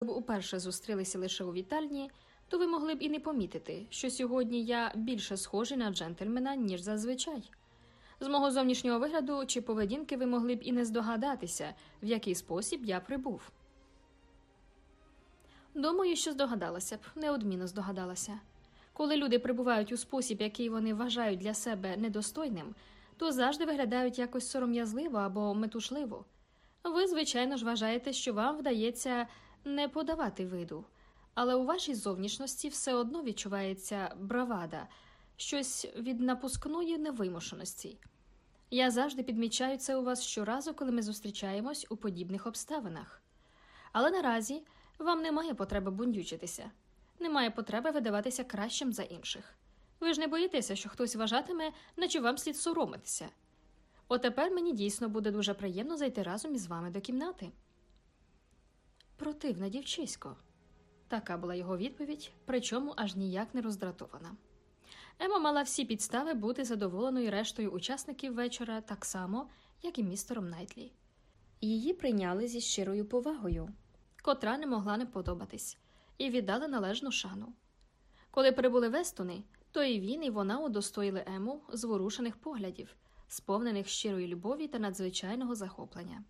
б уперше зустрілися лише у вітальні, то ви могли б і не помітити, що сьогодні я більше схожий на джентльмена, ніж зазвичай. З мого зовнішнього вигляду чи поведінки ви могли б і не здогадатися, в який спосіб я прибув. Думаю, що здогадалася б, неодмінно здогадалася. Коли люди прибувають у спосіб, який вони вважають для себе недостойним, то завжди виглядають якось сором'язливо або метушливо. Ви, звичайно ж, вважаєте, що вам вдається не подавати виду, але у вашій зовнішності все одно відчувається бравада, щось від напускної невимушеності. Я завжди підмічаю це у вас щоразу, коли ми зустрічаємось у подібних обставинах. Але наразі вам немає потреби бундючитися, немає потреби видаватися кращим за інших. Ви ж не боїтеся, що хтось вважатиме, наче вам слід соромитися. Отепер мені дійсно буде дуже приємно зайти разом із вами до кімнати. Противна дівчисько. Така була його відповідь, причому аж ніяк не роздратована. Ема мала всі підстави бути задоволеною рештою учасників вечора так само, як і містером Найтлі. Її прийняли зі щирою повагою, котра не могла не подобатись, і віддали належну шану. Коли прибули Вестони, то і він, і вона удостоїли Ему зворушених поглядів, сповнених щирої любові та надзвичайного захоплення.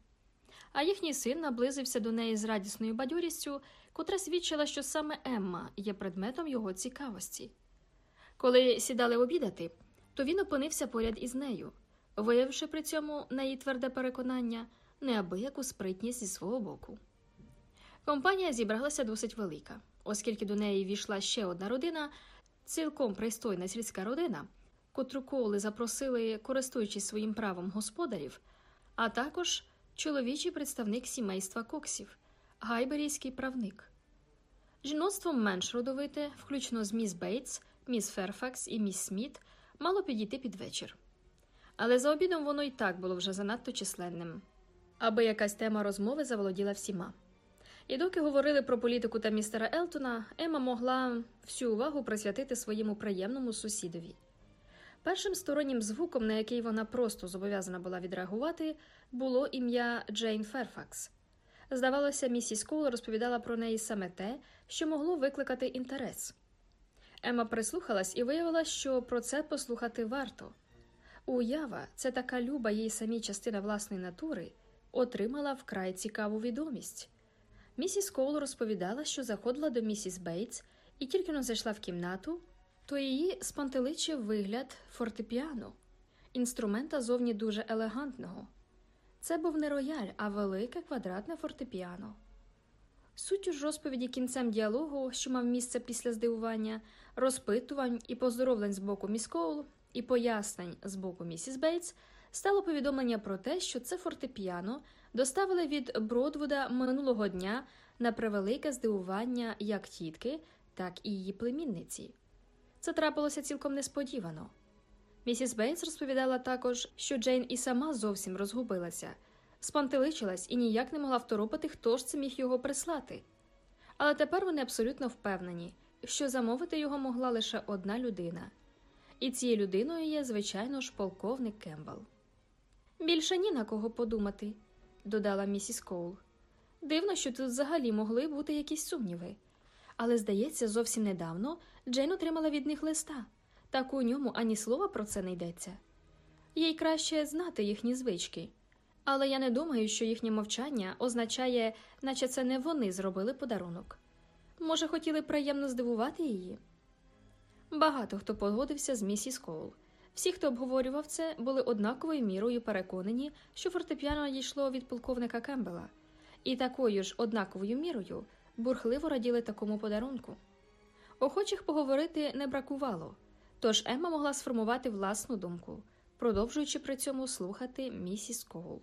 А їхній син наблизився до неї з радісною бадьорістю, котра свідчила, що саме Емма є предметом його цікавості. Коли сідали обідати, то він опинився поряд із нею, виявивши при цьому на її тверде переконання неабияку спритність зі свого боку. Компанія зібралася досить велика, оскільки до неї війшла ще одна родина, цілком пристойна сільська родина, котру Коули запросили, користуючись своїм правом господарів, а також чоловічий представник сімейства Коксів, гайберійський правник. Жіноцтво менш родовите, включно з міс Бейтс, міс Ферфакс і міс Сміт, мало підійти під вечір. Але за обідом воно й так було вже занадто численним, аби якась тема розмови заволоділа всіма. І доки говорили про політику та містера Елтона, Ема могла всю увагу присвятити своєму приємному сусідові. Першим стороннім звуком, на який вона просто зобов'язана була відреагувати, було ім'я Джейн Ферфакс. Здавалося, місіс Коул розповідала про неї саме те, що могло викликати інтерес. Ема прислухалась і виявила, що про це послухати варто. Уява, це така люба їй самій частина власної натури, отримала вкрай цікаву відомість. Місіс Коул розповідала, що заходила до місіс Бейтс і тільки но зайшла в кімнату, то її спантеличив вигляд фортепіано, інструмента зовні дуже елегантного. Це був не рояль, а велике квадратне фортепіано. Суттю ж розповіді кінцем діалогу, що мав місце після здивування, розпитувань і поздоровлень з боку міс Коул, і пояснень з боку місіс Бейтс, стало повідомлення про те, що це фортепіано доставили від Бродвуда минулого дня на превелике здивування як тітки, так і її племінниці. Це трапилося цілком несподівано. Місіс Бейтс розповідала також, що Джейн і сама зовсім розгубилася, спантеличилась і ніяк не могла второпати, хто ж це міг його прислати. Але тепер вони абсолютно впевнені, що замовити його могла лише одна людина, і цією людиною є, звичайно ж, полковник Кембл. Більше ні на кого подумати, додала місіс Коул. Дивно, що тут взагалі могли бути якісь сумніви. Але, здається, зовсім недавно Джейн отримала від них листа, так у ньому ані слова про це не йдеться. Їй краще знати їхні звички. Але я не думаю, що їхнє мовчання означає, наче це не вони зробили подарунок. Може, хотіли приємно здивувати її? Багато хто погодився з місіс Коул. Всі, хто обговорював це, були однаковою мірою переконані, що фортепіано надійшло від полковника Кембела, і такою ж однаковою мірою бурхливо раділи такому подарунку. Охочих поговорити не бракувало, тож Емма могла сформувати власну думку, продовжуючи при цьому слухати місіс Коул.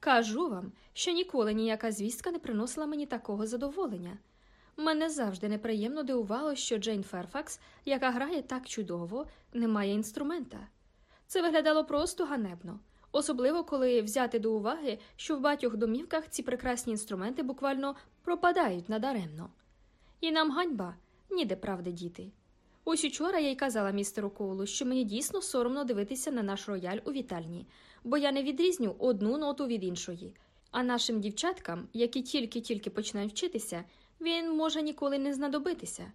Кажу вам, що ніколи ніяка звістка не приносила мені такого задоволення. Мене завжди неприємно дивувало, що Джейн Ферфакс, яка грає так чудово, не має інструмента. Це виглядало просто ганебно, особливо коли взяти до уваги, що в багатьох домівках ці прекрасні інструменти буквально пропадають надаремно. І нам ганьба ніде правди діти. Ось учора я й казала містеру Коулу, що мені дійсно соромно дивитися на наш рояль у вітальні, бо я не відрізню одну ноту від іншої, А нашим дівчаткам, які тільки-тільки починають вчитися, він може ніколи не знадобитися.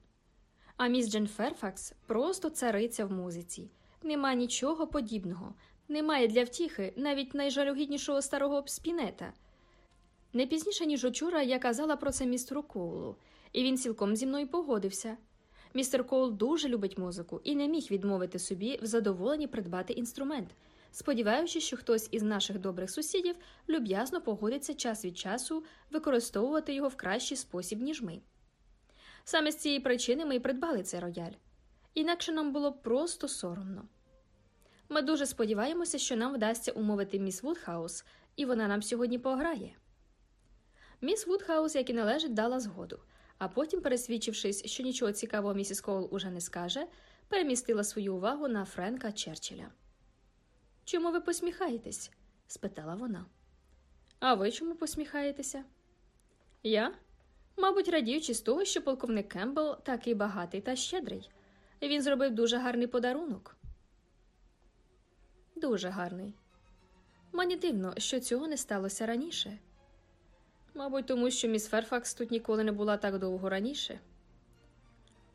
А міс Джен Ферфакс просто цариця в музиці. Нема нічого подібного, немає для втіхи навіть найжалюгіднішого старого спінета. Не пізніше, ніж учора, я казала про це містеру Коулу, і він цілком зі мною погодився. Містер Коул дуже любить музику і не міг відмовити собі в задоволенні придбати інструмент, сподіваючись, що хтось із наших добрих сусідів люб'язно погодиться час від часу використовувати його в кращий спосіб, ніж ми. Саме з цієї причини ми й придбали цей рояль. Інакше нам було просто соромно. Ми дуже сподіваємося, що нам вдасться умовити міс Вудхаус, і вона нам сьогодні пограє. Міс Вудхаус, як і належить, дала згоду, а потім, пересвідчившись, що нічого цікавого місіс Коул уже не скаже, перемістила свою увагу на Френка Черчилля. Чому ви посміхаєтесь? спитала вона. А ви чому посміхаєтеся? Я? Мабуть, радіючи з того, що полковник Кембл такий багатий та щедрий. Він зробив дуже гарний подарунок. Дуже гарний. Мені дивно, що цього не сталося раніше. Мабуть, тому що міс Ферфакс тут ніколи не була так довго раніше.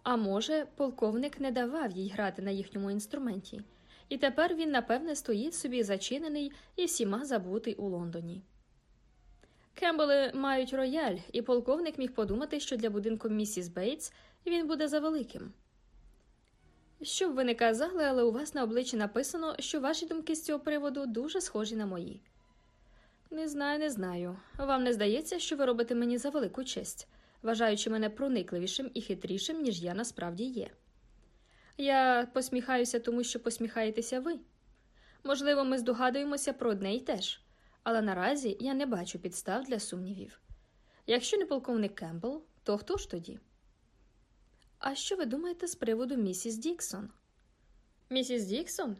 А може, полковник не давав їй грати на їхньому інструменті, і тепер він, напевне, стоїть собі зачинений і всіма забутий у Лондоні. Кембели мають рояль, і полковник міг подумати, що для будинку місіс Бейтс він буде завеликим. Що б ви не казали, але у вас на обличчі написано, що ваші думки з цього приводу дуже схожі на мої. Не знаю, не знаю. Вам не здається, що ви робите мені за велику честь, вважаючи мене проникливішим і хитрішим, ніж я насправді є. Я посміхаюся, тому що посміхаєтеся ви. Можливо, ми здогадуємося про одне й те ж, але наразі я не бачу підстав для сумнівів. Якщо не полковник Кембл, то хто ж тоді? А що ви думаєте з приводу місіс Діксон? Місіс Діксон?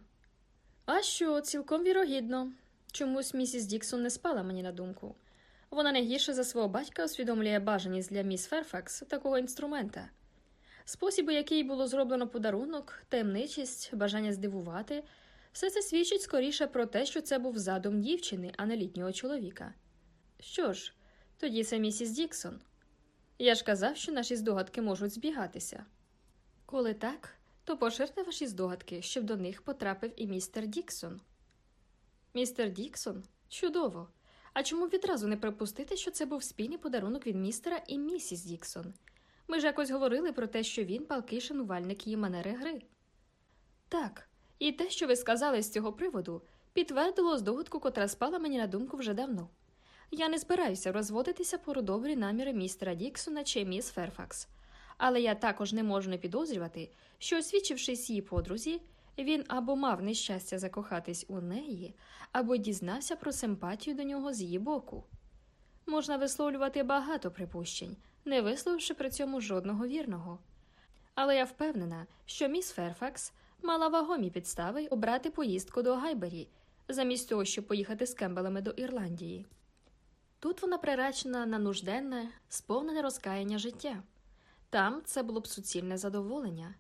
А що, цілком вірогідно. Чомусь місіс Діксон не спала мені на думку. Вона не гірше за свого батька усвідомлює бажаність для міс Ферфакс такого інструмента. Спосіб, яким було зроблено подарунок, таємничість, бажання здивувати, все це свідчить скоріше про те, що це був задум дівчини, а не літнього чоловіка. Що ж, тоді це місіс Діксон. Я ж казав, що наші здогадки можуть збігатися. Коли так, то поширте ваші здогадки, щоб до них потрапив і містер Діксон. Містер Діксон? Чудово. А чому відразу не припустити, що це був спільний подарунок від містера і місіс Діксон? Ми ж якось говорили про те, що він палкий шанувальник її манери гри. Так, і те, що ви сказали з цього приводу, підтвердило здогадку, котра спала мені на думку вже давно. Я не збираюся розводитися про добрі наміри містера Діксона чи міс Ферфакс, але я також не можу не підозрювати, що, освідчившись її подрузі, він або мав нещастя закохатись у неї, або дізнався про симпатію до нього з її боку. Можна висловлювати багато припущень, не висловивши при цьому жодного вірного. Але я впевнена, що міс Ферфакс мала вагомі підстави обрати поїздку до Гайбері, замість того, щоб поїхати з Кембелами до Ірландії. Тут вона приречена на нужденне, сповнене розкаяння життя. Там це було б суцільне задоволення.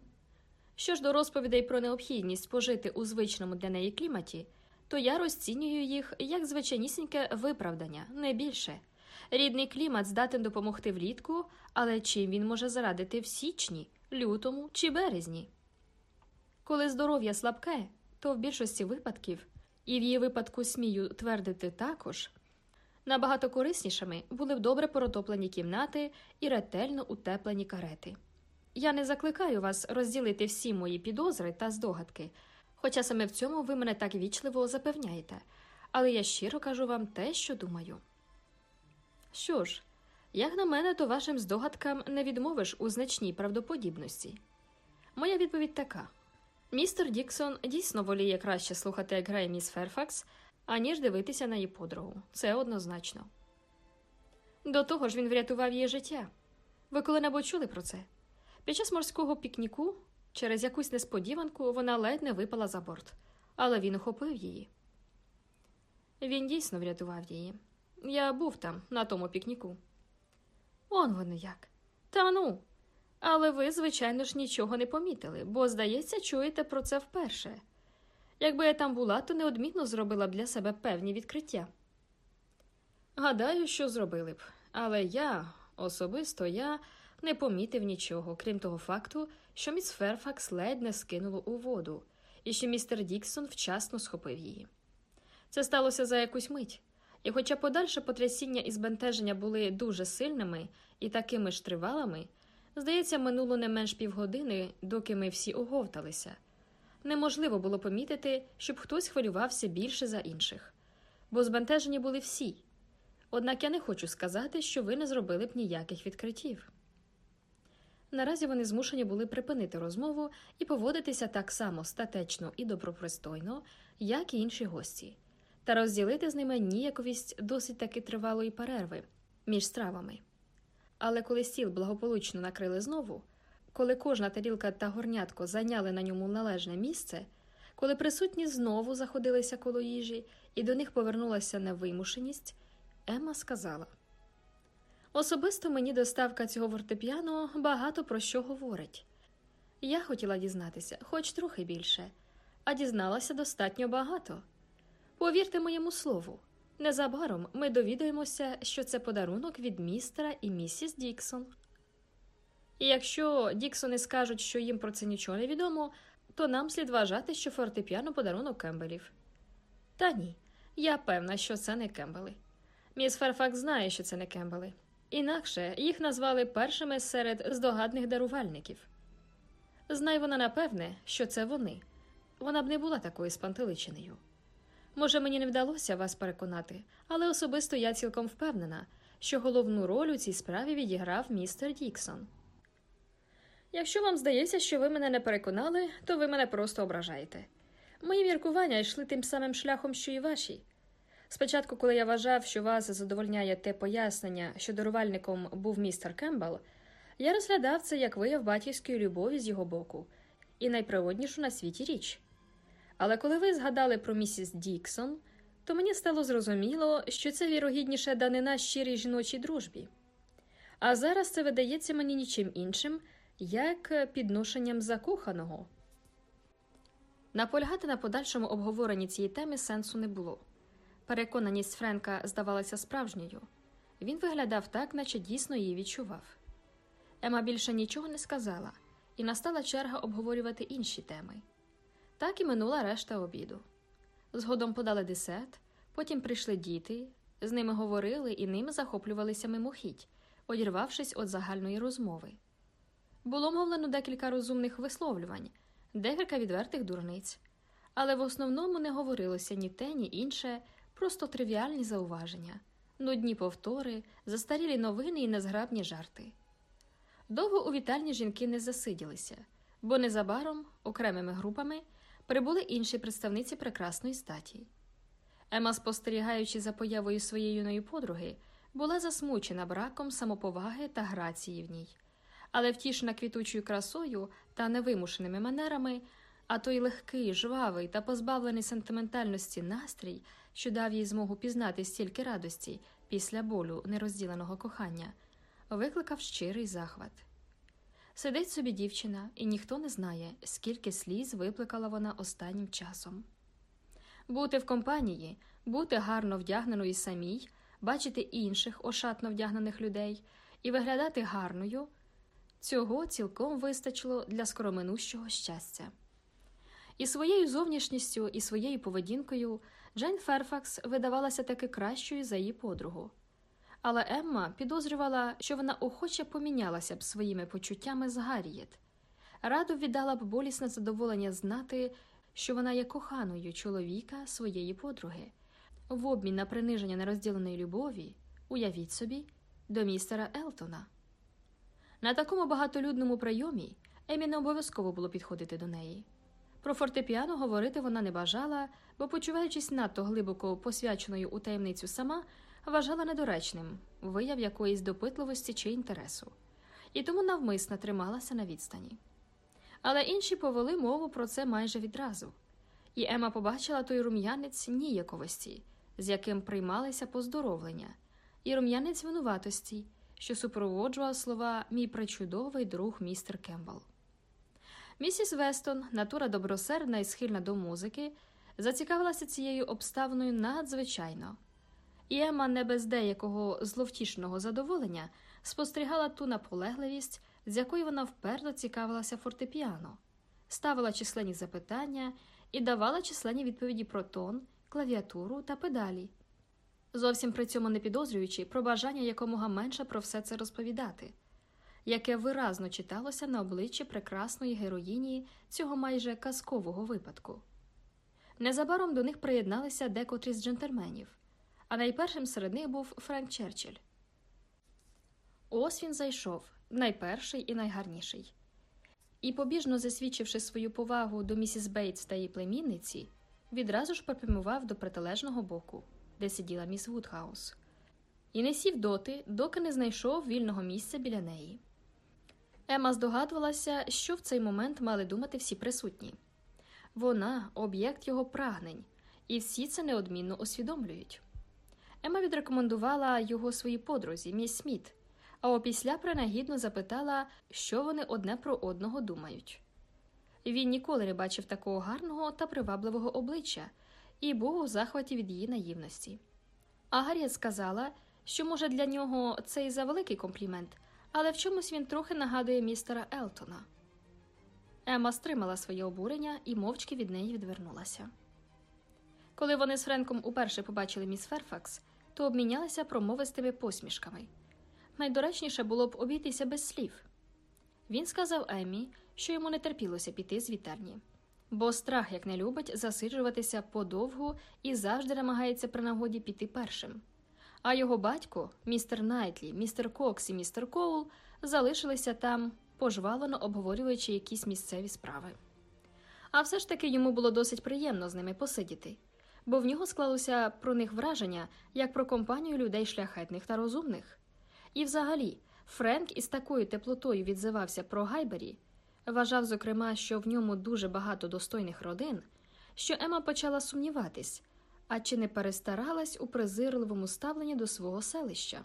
Що ж до розповідей про необхідність пожити у звичному для неї кліматі, то я розцінюю їх як звичайнісіньке виправдання, не більше. Рідний клімат здатен допомогти влітку, але чим він може зарадити в січні, лютому чи березні? Коли здоров'я слабке, то в більшості випадків, і в її випадку смію твердити також, набагато кориснішими були б добре протоплені кімнати і ретельно утеплені карети. Я не закликаю вас розділити всі мої підозри та здогадки, хоча саме в цьому ви мене так вічливо запевняєте, але я щиро кажу вам те, що думаю. Що ж, як на мене, то вашим здогадкам не відмовиш у значній правдоподібності. Моя відповідь така: містер Діксон дійсно воліє краще слухати, як грає міс Ферфакс, аніж дивитися на її подругу. Це однозначно. До того ж, він врятував її життя. Ви коли-небудь чули про це? Під час морського пікніку, через якусь несподіванку, вона ледь не випала за борт, але він ухопив її. Він дійсно врятував її. Я був там, на тому пікніку. Он воно як. Та ну. Але ви, звичайно ж, нічого не помітили, бо, здається, чуєте про це вперше. Якби я там була, то неодмінно зробила б для себе певні відкриття. Гадаю, що зробили б. Але я, особисто я, не помітив нічого, крім того факту, що міс Ферфакс ледь не скинуло у воду, і що містер Діксон вчасно схопив її. Це сталося за якусь мить, і, хоча подальше потрясіння і збентеження були дуже сильними і такими ж тривалими, здається, минуло не менш півгодини, доки ми всі оговталися. Неможливо було помітити, щоб хтось хвилювався більше за інших, бо збентежені були всі. Однак я не хочу сказати, що ви не зробили б ніяких відкриттів. Наразі вони змушені були припинити розмову і поводитися так само статечно і добропристойно, як і інші гості, та розділити з ними ніяковість досить таки тривалої перерви між стравами. Але коли стіл благополучно накрили знову, коли кожна тарілка та горнятко зайняли на ньому належне місце, коли присутні знову заходилися коло їжі і до них повернулася невимушеність, Емма сказала. Особисто мені доставка цього фортепіано багато про що говорить. Я хотіла дізнатися, хоч трохи більше, а дізналася достатньо багато. Повірте моєму слову, незабаром ми довідаємося, що це подарунок від містера і місіс Діксон. І якщо Діксони скажуть, що їм про це нічого не відомо, то нам слід вважати, що фортепіано подарунок Кембелів. Та ні, я певна, що це не Кембели. Міс Ферфакс знає, що це не Кембели. Інакше їх назвали першими серед здогадних дарувальників. Знай вона напевне, що це вони. Вона б не була такою спантеличеною. Може, мені не вдалося вас переконати, але особисто я цілком впевнена, що головну роль у цій справі відіграв містер Діксон. Якщо вам здається, що ви мене не переконали, то ви мене просто ображаєте. Мої міркування йшли тим самим шляхом, що і ваші. Спочатку, коли я вважав, що вас задовольняє те пояснення, що дарувальником був містер Кембл, я розглядав це як вияв батьківської любові з його боку і найприроднішу на світі річ. Але коли ви згадали про місіс Діксон, то мені стало зрозуміло, що це вірогідніше данина щирій жіночій дружбі. А зараз це видається мені нічим іншим, як підношенням закоханого. Наполягати на подальшому обговоренні цієї теми сенсу не було. Переконаність Френка здавалася справжньою. Він виглядав так, наче дійсно її відчував. Ема більше нічого не сказала, і настала черга обговорювати інші теми. Так і минула решта обіду. Згодом подали десерт, потім прийшли діти, з ними говорили і ними захоплювалися мимохідь, одірвавшись від загальної розмови. Було мовлено декілька розумних висловлювань, декілька відвертих дурниць, але в основному не говорилося ні те, ні інше просто тривіальні зауваження, нудні повтори, застарілі новини і незграбні жарти. Довго у вітальні жінки не засиділися, бо незабаром, окремими групами, прибули інші представниці прекрасної статі. Ема, спостерігаючи за появою своєї юної подруги, була засмучена браком самоповаги та грації в ній, але втішена квітучою красою та невимушеними манерами, а той легкий, жвавий та позбавлений сентиментальності настрій що дав їй змогу пізнати стільки радості після болю нерозділеного кохання, викликав щирий захват. Сидить собі дівчина, і ніхто не знає, скільки сліз випликала вона останнім часом. Бути в компанії, бути гарно вдягненою самій, бачити інших ошатно вдягнених людей і виглядати гарною цього цілком вистачило для скороминущого щастя. І своєю зовнішністю, і своєю поведінкою Джейн Ферфакс видавалася таки кращою за її подругу. Але Емма підозрювала, що вона охоче помінялася б своїми почуттями з Гаррієт. Радо віддала б болісне задоволення знати, що вона є коханою чоловіка своєї подруги. В обмін на приниження нерозділеної любові, уявіть собі, до містера Елтона. На такому багатолюдному прийомі Емі не обов'язково було підходити до неї. Про фортепіано говорити вона не бажала, бо, почуваючись надто глибоко посвяченою у таємницю сама, вважала недоречним вияв якоїсь допитливості чи інтересу, і тому навмисно трималася на відстані. Але інші повели мову про це майже відразу, і Ема побачила той рум'янець ніяковості, з яким приймалися поздоровлення, і рум'янець винуватості, що супроводжував слова мій причудовий друг містер Кембл. Місіс Вестон, натура добросердна і схильна до музики, зацікавилася цією обставиною надзвичайно, і Ема не без деякого зловтішного задоволення спостерігала ту наполегливість, з якою вона вперто цікавилася фортепіано, ставила численні запитання і давала численні відповіді про тон, клавіатуру та педалі, зовсім при цьому не підозрюючи про бажання якомога менше про все це розповідати, яке виразно читалося на обличчі прекрасної героїні цього майже казкового випадку. Незабаром до них приєдналися декотрі з джентльменів, а найпершим серед них був Френк Черчилль. Ось він зайшов, найперший і найгарніший. І, побіжно засвідчивши свою повагу до місіс Бейтс та її племінниці, відразу ж попрямував до протилежного боку, де сиділа міс Вудхаус, і не сів доти, доки не знайшов вільного місця біля неї. Ема здогадувалася, що в цей момент мали думати всі присутні. Вона об'єкт його прагнень, і всі це неодмінно усвідомлюють. Ема відрекомендувала його своїй подрузі, міс Сміт, а опісля принагідно запитала, що вони одне про одного думають. Він ніколи не бачив такого гарного та привабливого обличчя і був у захваті від її наївності. А Гарріет сказала, що, може, для нього це і за великий комплімент, але в чомусь він трохи нагадує містера Елтона. Ема стримала своє обурення і мовчки від неї відвернулася. Коли вони з Френком уперше побачили міс Ферфакс, то обмінялися промовистими посмішками. Найдоречніше було б обійтися без слів. Він сказав Еммі, що йому не терпілося піти з вітальні, бо страх як не любить засиджуватися подовгу і завжди намагається при нагоді піти першим. А його батько, містер Найтлі, містер Кокс і містер Коул, залишилися там, пожвалено обговорюючи якісь місцеві справи. А все ж таки йому було досить приємно з ними посидіти, бо в нього склалося про них враження як про компанію людей шляхетних та розумних. І, взагалі, Френк із такою теплотою відзивався про Гайбері, вважав, зокрема, що в ньому дуже багато достойних родин, що Ема почала сумніватись, а чи не перестаралась у презирливому ставленні до свого селища.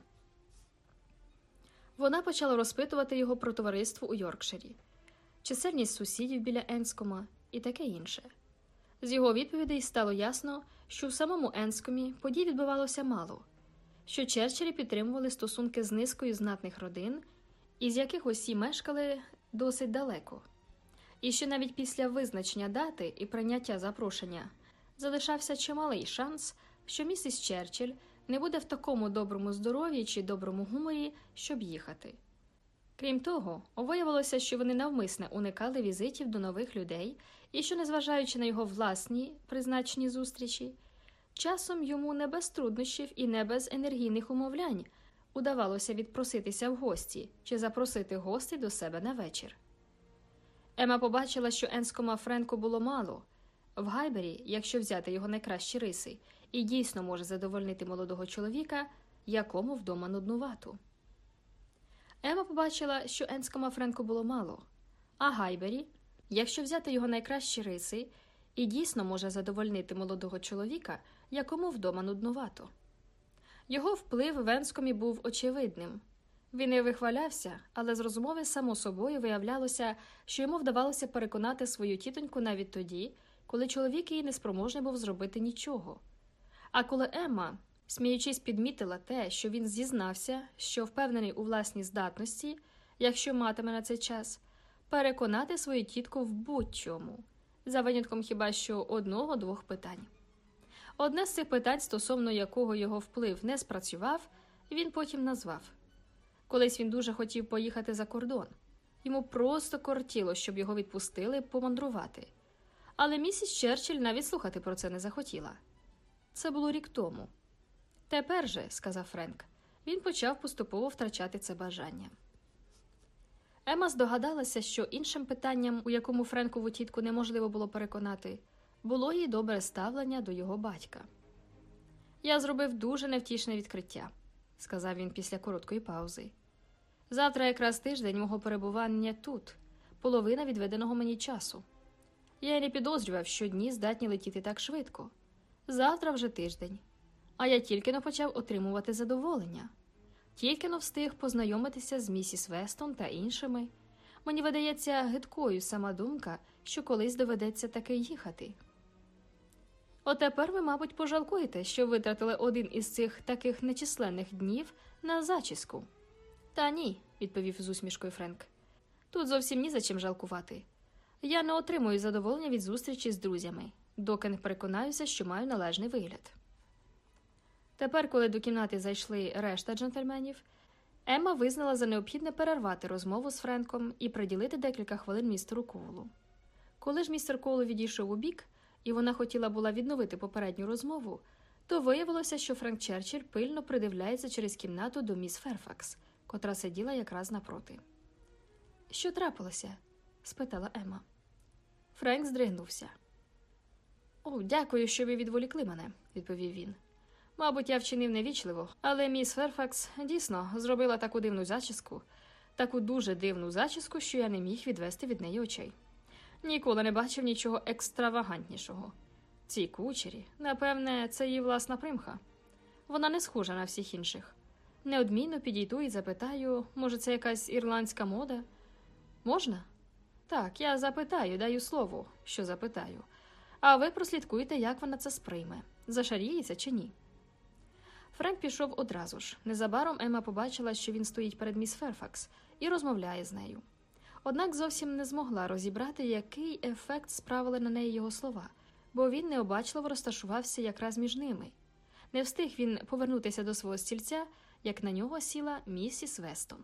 Вона почала розпитувати його про товариство у Йоркширі, чисельність сусідів біля Енскома і таке інше. З його відповідей стало ясно, що в самому Енскомі подій відбувалося мало, що Черчиллі підтримували стосунки з низкою знатних родин, із яких усі мешкали досить далеко, і що навіть після визначення дати і прийняття запрошення залишався чималий шанс, що місіс Черчилль не буде в такому доброму здоров'ї чи доброму гуморі, щоб їхати. Крім того, виявилося, що вони навмисне уникали візитів до нових людей і що, незважаючи на його власні призначені зустрічі, часом йому не без труднощів і не без енергійних умовлянь удавалося відпроситися в гості чи запросити гостей до себе на вечір. Ема побачила, що Енскома Френку було мало. В Гайбері, якщо взяти його найкращі риси, і дійсно може задовольнити молодого чоловіка, якому вдома нуднувато. Ема побачила, що Енскома Френку було мало, а Гайбері, якщо взяти його найкращі риси, і дійсно може задовольнити молодого чоловіка, якому вдома нуднувато. Його вплив в Енскомі був очевидним. Він не вихвалявся, але з розмови само собою виявлялося, що йому вдавалося переконати свою тітоньку навіть тоді, коли чоловік її неспроможний був зробити нічого. А коли Емма, сміючись, підмітила те, що він зізнався, що впевнений у власній здатності, якщо матиме на цей час, переконати свою тітку в будь-чому, за винятком хіба що одного-двох питань. Одне з цих питань, стосовно якого його вплив не спрацював, він потім назвав. Колись він дуже хотів поїхати за кордон. Йому просто кортіло, щоб його відпустили помандрувати. Але місіс Черчилль навіть слухати про це не захотіла. Це було рік тому. Тепер же, сказав Френк, він почав поступово втрачати це бажання. Ема здогадалася, що іншим питанням, у якому Френкову тітку неможливо було переконати, було їй добре ставлення до його батька. Я зробив дуже невтішне відкриття, сказав він після короткої паузи. Завтра якраз тиждень мого перебування тут, половина відведеного мені часу. Я й не підозрював, що дні здатні летіти так швидко. Завтра вже тиждень. А я тільки но почав отримувати задоволення, тільки но встиг познайомитися з місіс Вестон та іншими. Мені видається гидкою сама думка, що колись доведеться таки їхати. Отепер ви, мабуть, пожалкуєте, що витратили один із цих таких нечисленних днів на зачіску. Та ні, відповів з усмішкою Френк. Тут зовсім ні за чим жалкувати. Я не отримую задоволення від зустрічі з друзями, доки не переконаюся, що маю належний вигляд. Тепер, коли до кімнати зайшли решта джентльменів, Емма визнала за необхідне перервати розмову з Френком і приділити декілька хвилин містеру Коулу. Коли ж містер Коул відійшов у бік, і вона хотіла була відновити попередню розмову, то виявилося, що Френк Черчилль пильно придивляється через кімнату до міс Ферфакс, котра сиділа якраз напроти. Що трапилося? спитала Емма. Френк здригнувся. О, дякую, що ви відволікли мене, відповів він. Мабуть, я вчинив невічливо, але міс Ферфакс дійсно зробила таку дивну зачіску, таку дуже дивну зачіску, що я не міг відвести від неї очей. Ніколи не бачив нічого екстравагантнішого. Ці кучері, напевне, це її власна примха. Вона не схожа на всіх інших. Неодмінно підійду і запитаю, може, це якась ірландська мода? Можна? Так, я запитаю, даю слово, що запитаю. А ви прослідкуйте, як вона це сприйме, зашаріється чи ні. Френк пішов одразу ж. Незабаром Ема побачила, що він стоїть перед міс Ферфакс і розмовляє з нею. Однак зовсім не змогла розібрати, який ефект справили на неї його слова, бо він необачливо розташувався якраз між ними. Не встиг він повернутися до свого стільця, як на нього сіла місіс Вестон.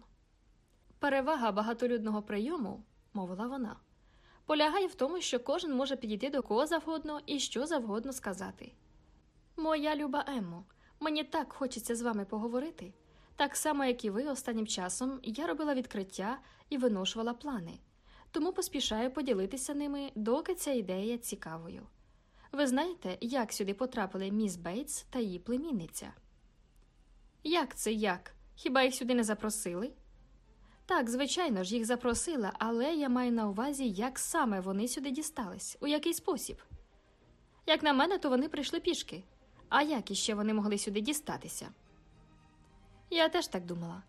Перевага багатолюдного прийому, мовила вона, полягає в тому, що кожен може підійти до кого завгодно і що завгодно сказати. Моя люба Еммо, мені так хочеться з вами поговорити. Так само, як і ви, останнім часом я робила відкриття і виношувала плани, тому поспішаю поділитися ними, доки ця ідея цікавою. Ви знаєте, як сюди потрапили міс Бейтс та її племінниця? Як це як? Хіба їх сюди не запросили? Так, звичайно ж, їх запросила, але я маю на увазі, як саме вони сюди дістались, у який спосіб. Як на мене, то вони прийшли пішки. А як іще вони могли сюди дістатися? Я теж так думала.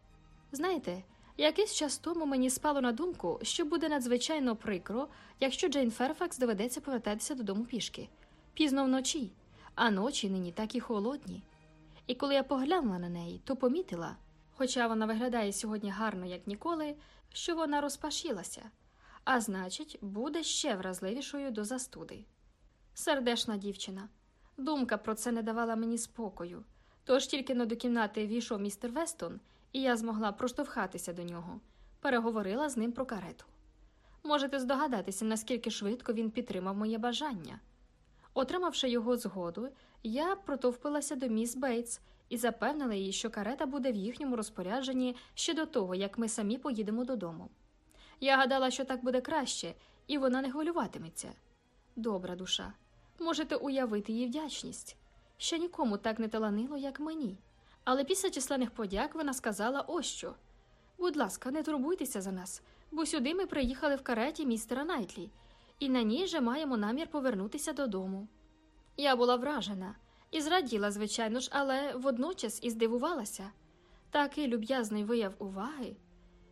Знаєте, якийсь час тому мені спало на думку, що буде надзвичайно прикро, якщо Джейн Ферфакс доведеться повертатися додому пішки, пізно вночі, а ночі нині так і холодні. І коли я поглянула на неї, то помітила, хоча вона виглядає сьогодні гарно, як ніколи, що вона розпашілася, а значить, буде ще вразливішою до застуди. Сердешна дівчина. Думка про це не давала мені спокою. Тож тільки но до кімнати війшов містер Вестон, і я змогла проштовхатися до нього, переговорила з ним про карету. Можете здогадатися, наскільки швидко він підтримав моє бажання. Отримавши його згоду, я протовпилася до міс Бейтс і запевнила її, що карета буде в їхньому розпорядженні ще до того, як ми самі поїдемо додому. Я гадала, що так буде краще, і вона не хвилюватиметься. Добра душа, можете уявити її вдячність. Ще нікому так не таланило, як мені. Але після численних подяк вона сказала ось що. Будь ласка, не турбуйтеся за нас, бо сюди ми приїхали в кареті містера Найтлі, і на ній же маємо намір повернутися додому. Я була вражена і зраділа, звичайно ж, але водночас і здивувалася такий люб'язний вияв уваги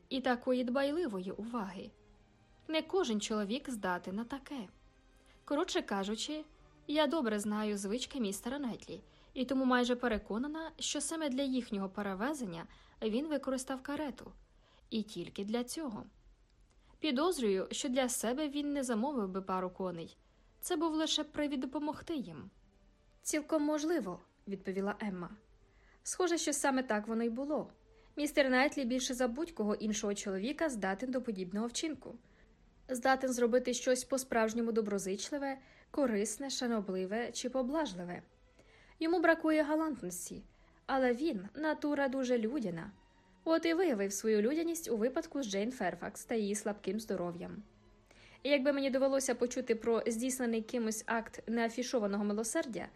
і такої дбайливої уваги. Не кожен чоловік здатен на таке. Коротше кажучи, я добре знаю звички містера Найтлі, і тому майже переконана, що саме для їхнього перевезення він використав карету, і тільки для цього. Підозрюю, що для себе він не замовив би пару коней. Це був лише привід допомогти їм. Цілком можливо, відповіла Емма. Схоже, що саме так воно й було. Містер Найтлі більше за будь-кого іншого чоловіка здатен до подібного вчинку, здатен зробити щось по-справжньому доброзичливе, корисне, шанобливе чи поблажливе. Йому бракує галантності, але він натура дуже людяна. От і виявив свою людяність у випадку з Джейн Ферфакс та її слабким здоров'ям. Якби мені довелося почути про здійснений кимось акт неафішованого милосердя,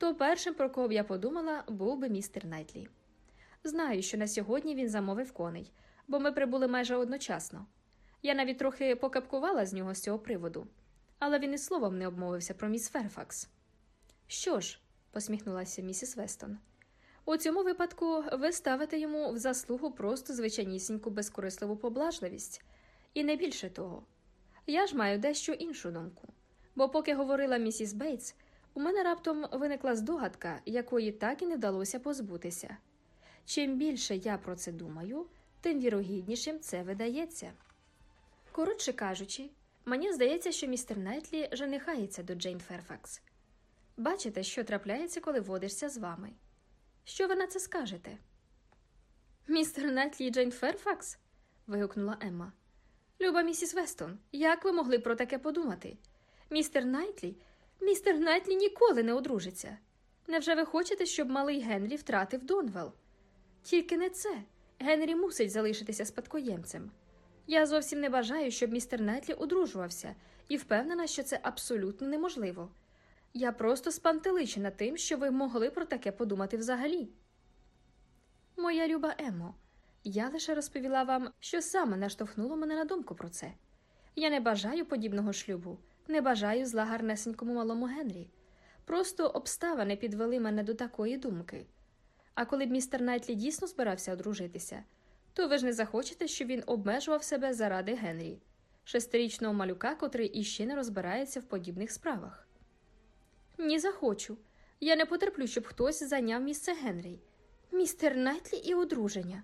то першим, про кого б я подумала, був би містер Найтлі. Знаю, що на сьогодні він замовив коней, бо ми прибули майже одночасно. Я навіть трохи покепкувала з нього з цього приводу, але він і словом не обмовився про міс Ферфакс. Що ж, посміхнулася місіс Вестон. У цьому випадку ви ставите йому в заслугу просто звичайнісіньку безкорисливу поблажливість, і не більше того. Я ж маю дещо іншу думку. Бо, поки говорила місіс Бейтс, у мене раптом виникла здогадка, якої так і не вдалося позбутися. Чим більше я про це думаю, тим вірогіднішим це видається. Коротше кажучи, мені здається, що містер Найтлі женихається до Джейн Ферфакс. Бачите, що трапляється, коли водишся з вами. Що ви на це скажете? Містер Найтлі і Джейн Ферфакс? вигукнула Емма. Люба місіс Вестон, як ви могли про таке подумати? Містер Найтлі, містер Найтлі ніколи не одружиться. Невже ви хочете, щоб малий Генрі втратив Донвелл? Тільки не це. Генрі мусить залишитися спадкоємцем. Я зовсім не бажаю, щоб містер Найтлі одружувався, і впевнена, що це абсолютно неможливо. Я просто спантеличена тим, що ви могли про таке подумати взагалі. Моя люба Емо, я лише розповіла вам, що саме наштовхнуло мене на думку про це. Я не бажаю подібного шлюбу, не бажаю зла гарнесенькому малому Генрі. Просто обставини підвели мене до такої думки. А коли б містер Найтлі дійсно збирався одружитися, то ви ж не захочете, щоб він обмежував себе заради Генрі, шестирічного малюка, котрий іще не розбирається в подібних справах. Ні, захочу. Я не потерплю, щоб хтось зайняв місце Генрі. Містер Найтлі і одруження.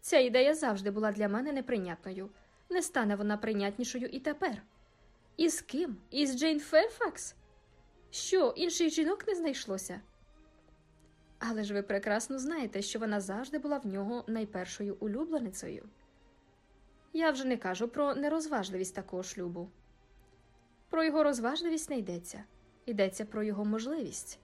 Ця ідея завжди була для мене неприйнятною. Не стане вона прийнятнішою і тепер. І з ким? Із Джейн Ферфакс? Що, інших жінок не знайшлося? Але ж ви прекрасно знаєте, що вона завжди була в нього найпершою улюбленицею. Я вже не кажу про нерозважливість такого шлюбу. Про його розважливість не йдеться, йдеться про його можливість.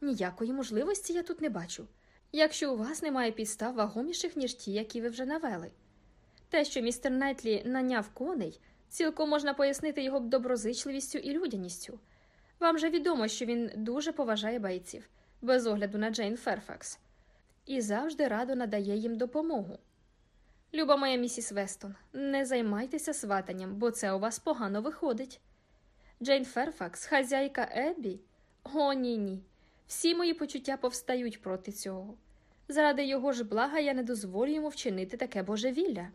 Ніякої можливості я тут не бачу, якщо у вас немає підстав вагоміших, ніж ті, які ви вже навели. Те, що містер Найтлі наняв коней, цілком можна пояснити його доброзичливістю і людяністю. Вам же відомо, що він дуже поважає Бейтсів, без огляду на Джейн Ферфакс, і завжди радо надає їм допомогу. Люба моя місіс Вестон, не займайтеся сватанням, бо це у вас погано виходить. Джейн Ферфакс, хазяйка Еббі? О, ні, ні. Всі мої почуття повстають проти цього. Заради його ж блага я не дозволю йому вчинити таке божевілля.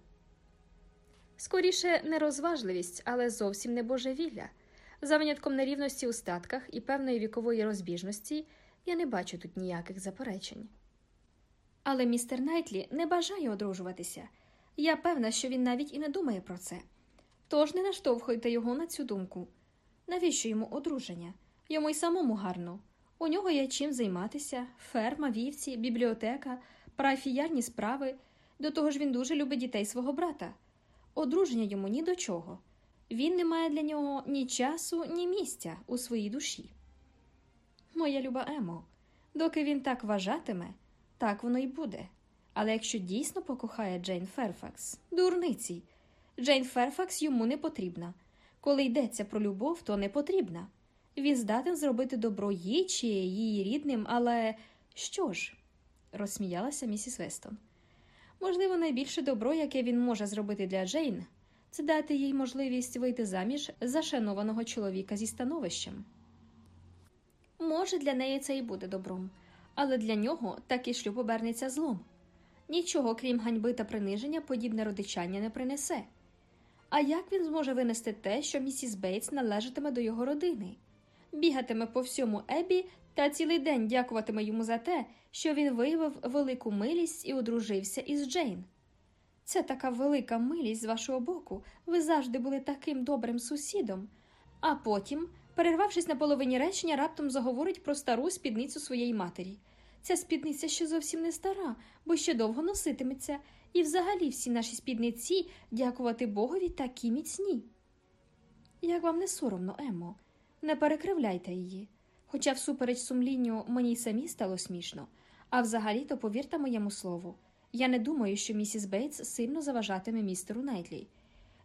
Скоріше, не розважливість, але зовсім не божевілля. За винятком нерівності у статках і певної вікової розбіжності я не бачу тут ніяких заперечень. Але містер Найтлі не бажає одружуватися. Я певна, що він навіть і не думає про це. Тож не наштовхуйте його на цю думку. Навіщо йому одруження? Йому й самому гарно. У нього є чим займатися ферма, вівці, бібліотека, парафіярні справи. До того ж він дуже любить дітей свого брата. Одруження йому ні до чого. Він не має для нього ні часу, ні місця у своїй душі. Моя люба Емо, доки він так вважатиме, так воно й буде. Але якщо дійсно покохає Джейн Ферфакс, дурниці, Джейн Ферфакс йому не потрібна. Коли йдеться про любов, то не потрібна. Він здатен зробити добро їй чи її рідним, але що ж? розсміялася місіс Вестон. Можливо, найбільше добро, яке він може зробити для Джейн, це дати їй можливість вийти заміж за шанованого чоловіка зі становищем. Може, для неї це і буде добром, але для нього такий шлюб обернеться злом. Нічого, крім ганьби та приниження, подібне родичання не принесе. А як він зможе винести те, що місіс Бейтс належатиме до його родини? Бігатиме по всьому Ебі та цілий день дякуватиме йому за те, що він виявив велику милість і одружився із Джейн. Це така велика милість з вашого боку. Ви завжди були таким добрим сусідом. А потім, перервавшись на половині речення, раптом заговорить про стару спідницю своєї матері. Ця спідниця ще зовсім не стара, бо ще довго носитиметься, і взагалі всі наші спідниці, дякувати Богові, такі міцні. Як вам не соромно, Емо, не перекривляйте її. Хоча, всупереч сумлінню, мені й самі стало смішно, а взагалі то повірте моєму слову. Я не думаю, що місіс Бейтс сильно заважатиме містеру Найтлі.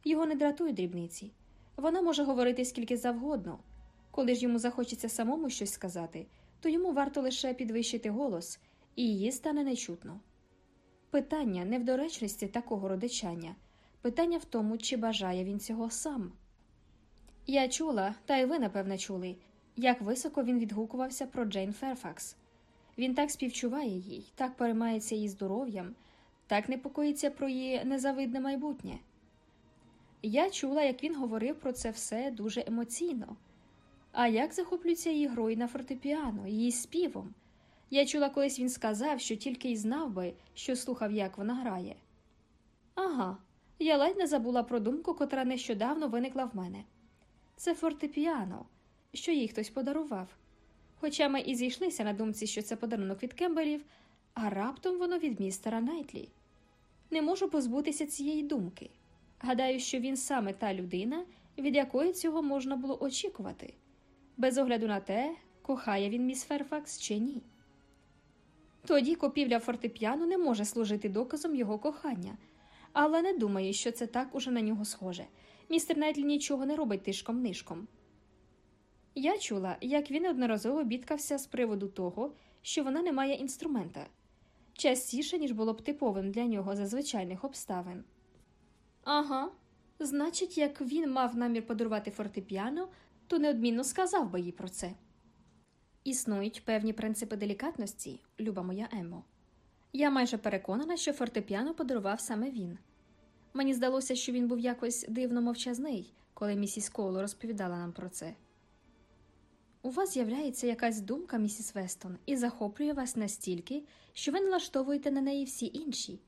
Його не дратують дрібниці. Вона може говорити скільки завгодно. Коли ж йому захочеться самому щось сказати, то йому варто лише підвищити голос, і її стане нечутно. Питання не в доречності такого родичання, питання в тому, чи бажає він цього сам. Я чула, та й ви, напевне, чули, як високо він відгукувався про Джейн Ферфакс. Він так співчуває їй, так переймається її здоров'ям, так непокоїться про її незавидне майбутнє. Я чула, як він говорив про це все дуже емоційно. А як захоплюється її грою на фортепіано, її співом? Я чула, колись він сказав, що тільки й знав би, що слухав, як вона грає. Ага, я ледь не забула про думку, котра нещодавно виникла в мене. Це фортепіано, що їй хтось подарував. Хоча ми і зійшлися на думці, що це подарунок від Кембелів, а раптом воно від містера Найтлі. Не можу позбутися цієї думки. Гадаю, що він саме та людина, від якої цього можна було очікувати, без огляду на те, кохає він міс Ферфакс чи ні. Тоді купівля фортепіано не може служити доказом його кохання, але не думаю, що це так уже на нього схоже. Містер Найтлі нічого не робить тишком нишком. Я чула, як він неодноразово бідкався з приводу того, що вона не має інструмента частіше, ніж було б типовим для нього за звичайних обставин. Ага, значить, як він мав намір подарувати фортепіано, то неодмінно сказав би їй про це. Існують певні принципи делікатності, люба моя Емо. Я майже переконана, що фортепіано подарував саме він. Мені здалося, що він був якось дивно мовчазний, коли місіс Коулу розповідала нам про це. У вас з'являється якась думка, місіс Вестон, і захоплює вас настільки, що ви налаштовуєте на неї всі інші.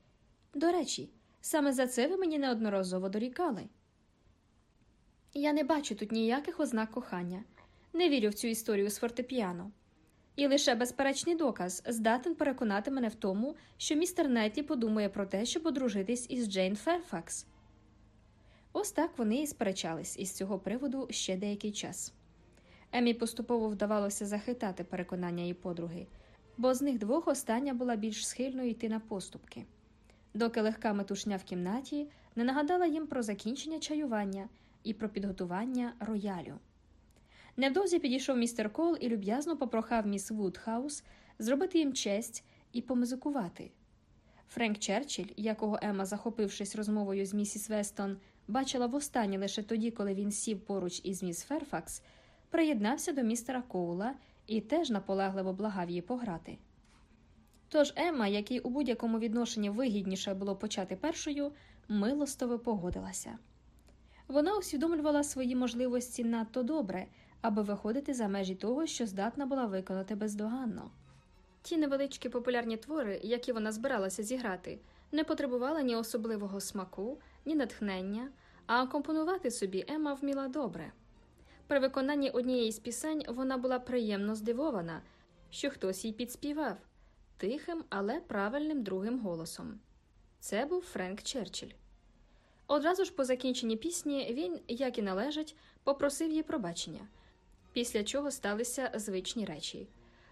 До речі, саме за це ви мені неодноразово дорікали. Я не бачу тут ніяких ознак кохання, не вірю в цю історію з фортепіано. І лише безперечний доказ здатен переконати мене в тому, що містер Нетлі подумає про те, щоб одружитись із Джейн Ферфакс. Ось так вони і сперечались із цього приводу ще деякий час. Емі поступово вдавалося захитати переконання її подруги, бо з них двох остання була більш схильною йти на поступки. Доки легка метушня в кімнаті не нагадала їм про закінчення чаювання і про підготування роялю. Невдовзі підійшов містер Кол і люб'язно попрохав міс Вудхаус зробити їм честь і помузикувати. Френк Черчилль, якого Ема, захопившись розмовою з місіс Вестон, бачила востаннє лише тоді, коли він сів поруч із міс Ферфакс, приєднався до містера Коула і теж наполегливо благав її пограти. Тож Емма, якій у будь-якому відношенні вигідніше було почати першою, милостово погодилася. Вона усвідомлювала свої можливості надто добре, аби виходити за межі того, що здатна була виконати бездоганно. Ті невеличкі популярні твори, які вона збиралася зіграти, не потребували ні особливого смаку, ні натхнення, а компонувати собі Ема вміла добре. При виконанні однієї з пісень вона була приємно здивована, що хтось їй підспівав тихим, але правильним другим голосом. Це був Френк Черчилль. Одразу ж по закінченні пісні він, як і належить, попросив їй пробачення, після чого сталися звичні речі.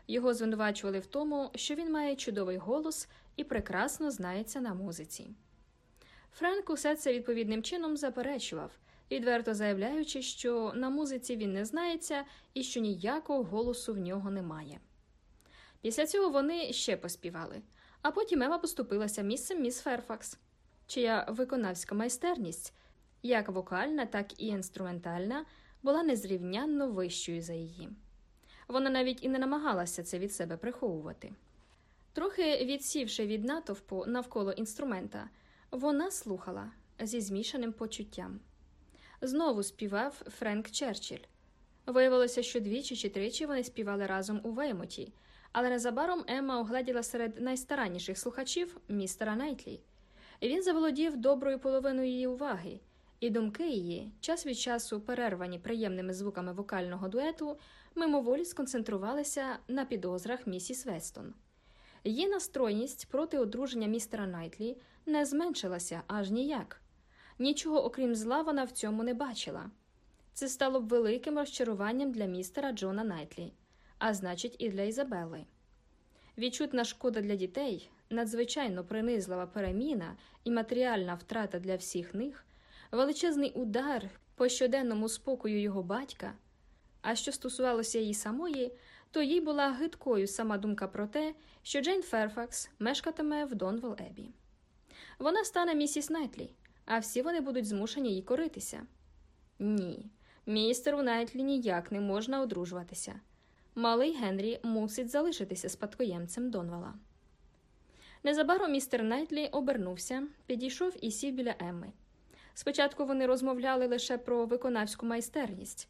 Його звинувачували в тому, що він має чудовий голос і прекрасно знається на музиці. Френк усе це відповідним чином заперечував, відверто заявляючи, що на музиці він не знається і що ніякого голосу в нього немає. Після цього вони ще поспівали, а потім Ема поступилася місцем міс Ферфакс, чия виконавська майстерність, як вокальна, так і інструментальна, була незрівнянно вищою за її. Вона навіть і не намагалася це від себе приховувати. Трохи відсівши від натовпу навколо інструмента, вона слухала зі змішаним почуттям. Знову співав Френк Черчилль. Виявилося, що двічі чи тричі вони співали разом у Веймоті, але незабаром Емма огледіла серед найстаранніших слухачів містера Найтлі. Він заволодів доброю половиною її уваги, і думки її, час від часу перервані приємними звуками вокального дуету, мимоволі сконцентрувалися на підозрах місіс Вестон. Її настроєність проти одруження містера Найтлі не зменшилася аж ніяк. Нічого окрім зла вона в цьому не бачила. Це стало б великим розчаруванням для містера Джона Найтлі, а значить, і для Ізабели. Відчутна шкода для дітей, надзвичайно принизлива переміна і матеріальна втрата для всіх них, величезний удар по щоденному спокою його батька. А що стосувалося її самої, то їй була гидкою сама думка про те, що Джейн Ферфакс мешкатиме в Донвел Ебі. Вона стане місіс Найтлі, а всі вони будуть змушені їй коритися. Ні, містеру Найтлі ніяк не можна одружуватися. Малий Генрі мусить залишитися спадкоємцем Донвела. Незабаром містер Найтлі обернувся, підійшов і сів біля Емми. Спочатку вони розмовляли лише про виконавську майстерність.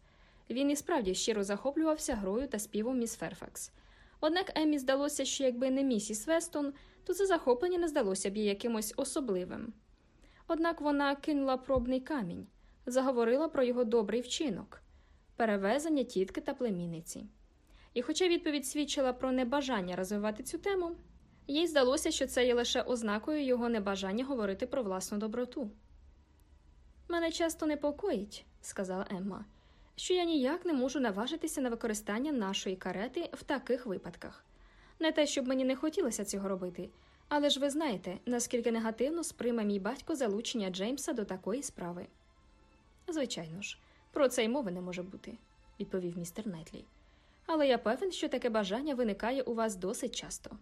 Він і справді щиро захоплювався грою та співом міс Ферфакс. Однак Еммі здалося, що якби не місіс Вестон, то це захоплення не здалося б їй якимось особливим. Однак вона кинула пробний камінь, заговорила про його добрий вчинок, перевезення тітки та племінниці. І, хоча відповідь свідчила про небажання розвивати цю тему, їй здалося, що це є лише ознакою його небажання говорити про власну доброту. Мене часто непокоїть, сказала Емма, що я ніяк не можу наважитися на використання нашої карети в таких випадках. Не те, щоб мені не хотілося цього робити, але ж ви знаєте, наскільки негативно сприйме мій батько залучення Джеймса до такої справи. Звичайно ж, про це й мови не може бути, відповів містер Нетлі. Але я певен, що таке бажання виникає у вас досить часто.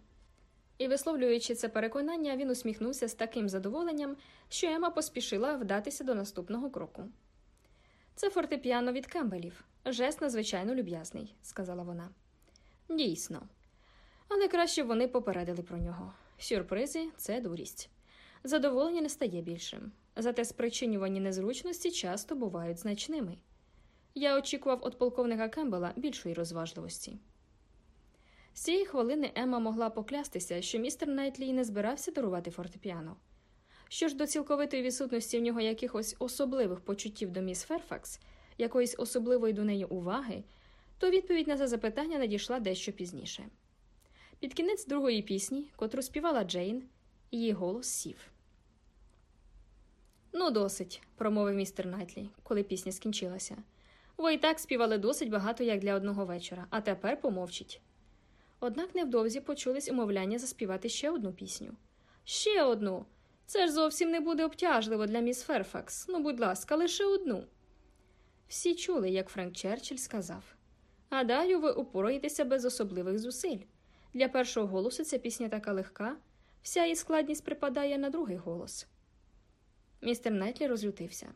І, висловлюючи це переконання, він усміхнувся з таким задоволенням, що Ема поспішила вдатися до наступного кроку. Це фортепіано від Кембелів, жест надзвичайно люб'язний, сказала вона. Дійсно. Але краще вони попередили про нього. Сюрпризи це дурість. Задоволення не стає більшим, зате спричинювані незручності часто бувають значними. Я очікував від полковника Кембела більшої розважливості. З цієї хвилини Емма могла поклястися, що містер Найтлі не збирався дарувати фортепіано. Що ж до цілковитої відсутності в нього якихось особливих почуттів до міс Ферфакс, якоїсь особливої до неї уваги, то відповідь на це запитання надійшла дещо пізніше. Під кінець другої пісні, котру співала Джейн, її голос сів. Ну, досить, промовив містер Найтлі, коли пісня скінчилася. Ви і так співали досить багато як для одного вечора, а тепер помовчіть. Однак невдовзі почулись умовляння заспівати ще одну пісню. Ще одну. Це ж зовсім не буде обтяжливо для міс Ферфакс. Ну, будь ласка, лише одну. Всі чули, як Френк Черчилль сказав Гадаю, ви упораєтеся без особливих зусиль. Для першого голосу ця пісня така легка, вся її складність припадає на другий голос. Містер Найтлі розлютився.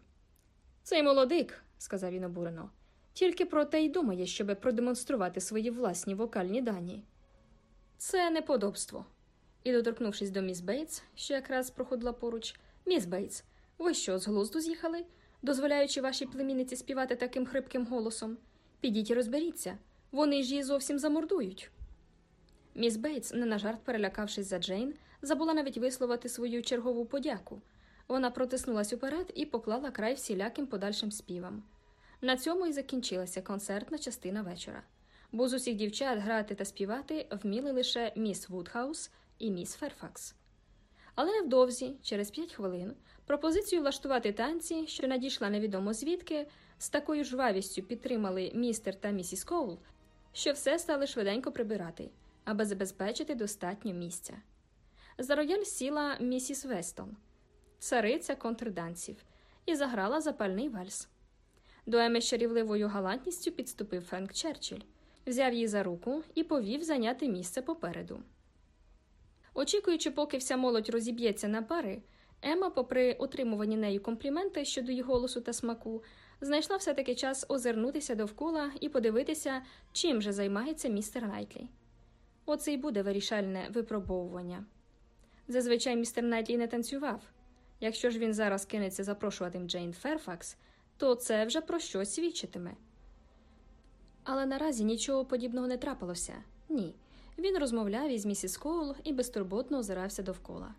Цей молодик, сказав він обурено, тільки про те й думає, щоби продемонструвати свої власні вокальні дані. Це неподобство. І, доторкнувшись до міс Бейтс, що якраз проходила поруч, міс Бейтс, ви що, з глузду з'їхали, дозволяючи вашій племінниці співати таким хрипким голосом? Підіть і розберіться, вони ж її зовсім замордують. Міс Бейтс, не на жарт перелякавшись за Джейн, забула навіть висловити свою чергову подяку. Вона протиснулась уперед і поклала край всіляким подальшим співам. На цьому і закінчилася концертна частина вечора, бо з усіх дівчат грати та співати вміли лише міс Вудхаус і міс Ферфакс. Але невдовзі, через п'ять хвилин, пропозицію влаштувати танці, що надійшла невідомо звідки, з такою жвавістю підтримали містер та місіс Коул, що все стали швиденько прибирати, аби забезпечити достатньо місця. За рояль сіла місіс Вестон, цариця контрданців, і заграла запальний вальс. До Еми з чарівливою галантністю підступив Френк Черчилль, взяв її за руку і повів зайняти місце попереду. Очікуючи, поки вся молодь розіб'ється на пари, Ема, попри отримувані нею компліменти щодо її голосу та смаку, знайшла все таки час озирнутися довкола і подивитися, чим же займається містер Найтлі. Оце й буде вирішальне випробовування. Зазвичай містер Найтлі не танцював. Якщо ж він зараз кинеться запрошувати Джейн Ферфакс, то це вже про щось свідчитиме. Але наразі нічого подібного не трапилося ні. Він розмовляв із місіс Коул і безтурботно озирався довкола.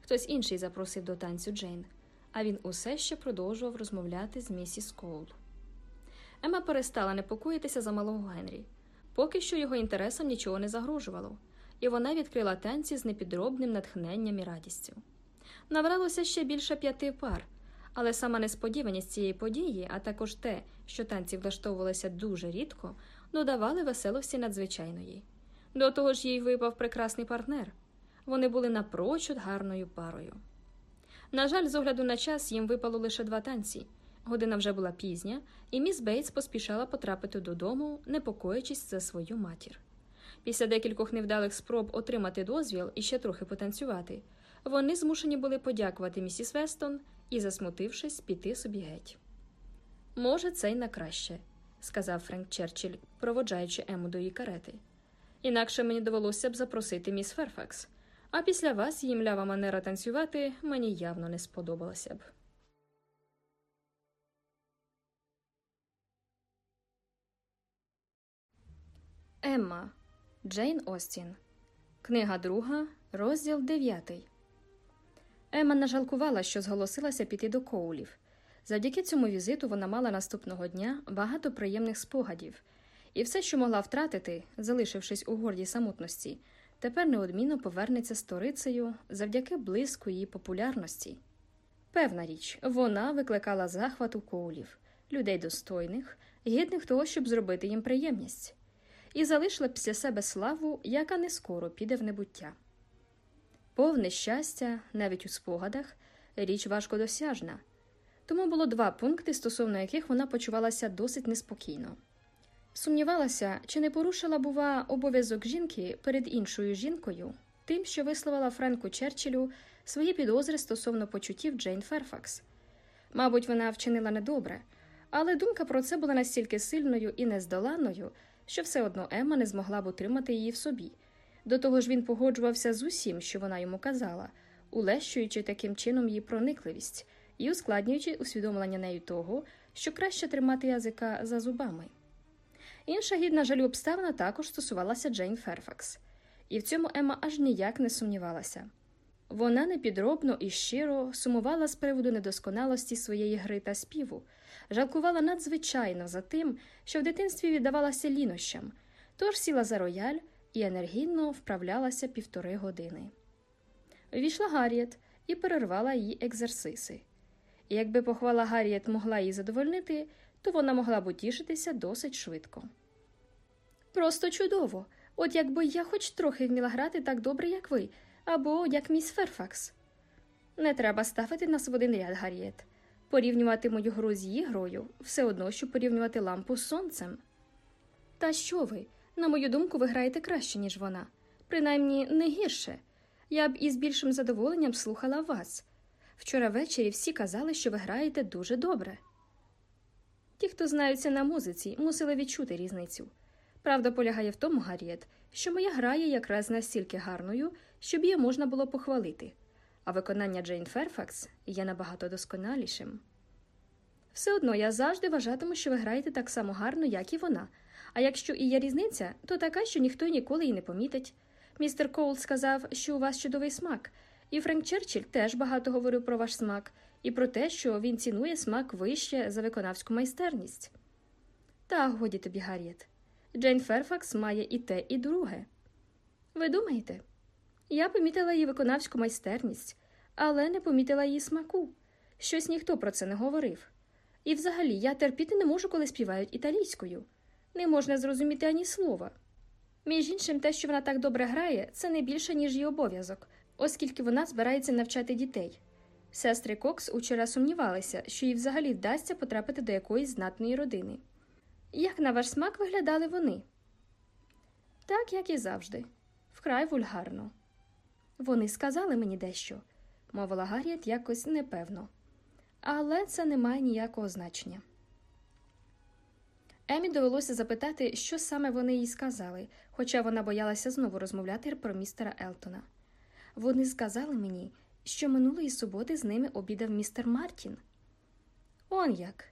Хтось інший запросив до танцю Джейн, а він усе ще продовжував розмовляти з місіс Коул. Ема перестала непокоїтися за малого Генрі. Поки що його інтересам нічого не загрожувало, і вона відкрила танці з непідробним натхненням і радістю. Набралося ще більше п'яти пар, але сама несподіваність цієї події, а також те, що танці влаштовувалися дуже рідко, додавали веселості надзвичайної. До того ж їй випав прекрасний партнер. Вони були напрочуд гарною парою. На жаль, з огляду на час їм випало лише два танці. Година вже була пізня, і міс Бейтс поспішала потрапити додому, непокоячись за свою матір. Після декількох невдалих спроб отримати дозвіл і ще трохи потанцювати, вони змушені були подякувати місіс Вестон і, засмутившись, піти собі геть. Може, це й на краще, сказав Френк Черчилль, проводжаючи Ему до її карети. Інакше мені довелося б запросити міс Ферфакс, а після вас її млява манера танцювати мені явно не сподобалася б. Емма Джейн Остін. Книга друга, розділ дев'ятий. Емма не жалкувала, що зголосилася піти до Коулів. Завдяки цьому візиту вона мала наступного дня багато приємних спогадів, і все, що могла втратити, залишившись у гордій самотності, тепер неодмінно повернеться сторицею завдяки блиску її популярності. Певна річ, вона викликала захват у Коулів, людей достойних, гідних того, щоб зробити їм приємність і залишила після себе славу, яка не скоро піде в небуття. Повне щастя, навіть у спогадах, річ важкодосяжна, тому було два пункти, стосовно яких вона почувалася досить неспокійно. Сумнівалася, чи не порушила, бува, обов'язок жінки перед іншою жінкою, тим, що висловила Френку Черчиллю свої підозри стосовно почуттів Джейн Ферфакс. Мабуть, вона вчинила недобре, але думка про це була настільки сильною і нездоланною, що все одно Емма не змогла б утримати її в собі. До того ж він погоджувався з усім, що вона йому казала, улещуючи таким чином її проникливість і ускладнюючи усвідомлення нею того, що краще тримати язика за зубами. Інша гідна жалю обставина також стосувалася Джейн Ферфакс, і в цьому Емма аж ніяк не сумнівалася. Вона непідробно і щиро сумувала з приводу недосконалості своєї гри та співу, жалкувала надзвичайно за тим, що в дитинстві віддавалася лінощам, тож сіла за рояль і енергійно вправлялася півтори години. Війшла Гарріет і перервала її екзерсиси. І якби похвала Гарріет могла її задовольнити, то вона могла б утішитися досить швидко. Просто чудово! От якби я хоч трохи вміла грати так добре, як ви, або як міс Ферфакс. Не треба ставити нас в один ряд, Гарріет. Порівнювати мою гру з її грою все одно, що порівнювати лампу з сонцем. Та що ви? На мою думку, ви граєте краще, ніж вона, принаймні не гірше. Я б із більшим задоволенням слухала вас. Вчора ввечері всі казали, що ви граєте дуже добре. Ті, хто знаються на музиці, мусили відчути різницю. Правда полягає в тому, Гарріет, що моя гра є якраз настільки гарною, щоб її можна було похвалити, а виконання Джейн Ферфакс є набагато досконалішим. Все одно я завжди вважатиму, що ви граєте так само гарно, як і вона. А якщо і є різниця, то така, що ніхто ніколи її не помітить. Містер Коул сказав, що у вас чудовий смак, і Френк Черчилль теж багато говорив про ваш смак і про те, що він цінує смак вище за виконавську майстерність. Та годі тобі, Гарріет. Джейн Ферфакс має і те, і друге. Ви думаєте? Я помітила її виконавську майстерність, але не помітила її смаку. Щось ніхто про це не говорив. І взагалі я терпіти не можу, коли співають італійською. Не можна зрозуміти ані слова. Між іншим, те, що вона так добре грає, це не більше, ніж її обов'язок, оскільки вона збирається навчати дітей. Сестри Кокс учора сумнівалися, що їй взагалі вдасться потрапити до якоїсь знатної родини. Як на ваш смак виглядали вони? Так, як і завжди, вкрай вульгарно. Вони сказали мені дещо, мовила Гарріет якось непевно, але це не має ніякого значення. Емі довелося запитати, що саме вони їй сказали, хоча вона боялася знову розмовляти про містера Елтона. Вони сказали мені, що минулої суботи з ними обідав містер Мартін. Он як.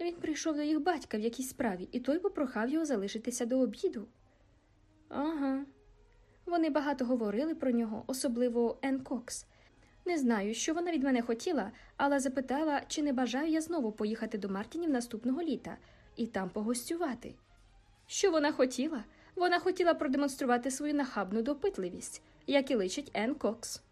Він прийшов до їх батька в якійсь справі, і той попрохав його залишитися до обіду. Ага. Вони багато говорили про нього, особливо Ен Кокс. Не знаю, що вона від мене хотіла, але запитала, чи не бажаю я знову поїхати до Мартінів наступного літа і там погостювати. Що вона хотіла? Вона хотіла продемонструвати свою нахабну допитливість, як і личить Ен Кокс.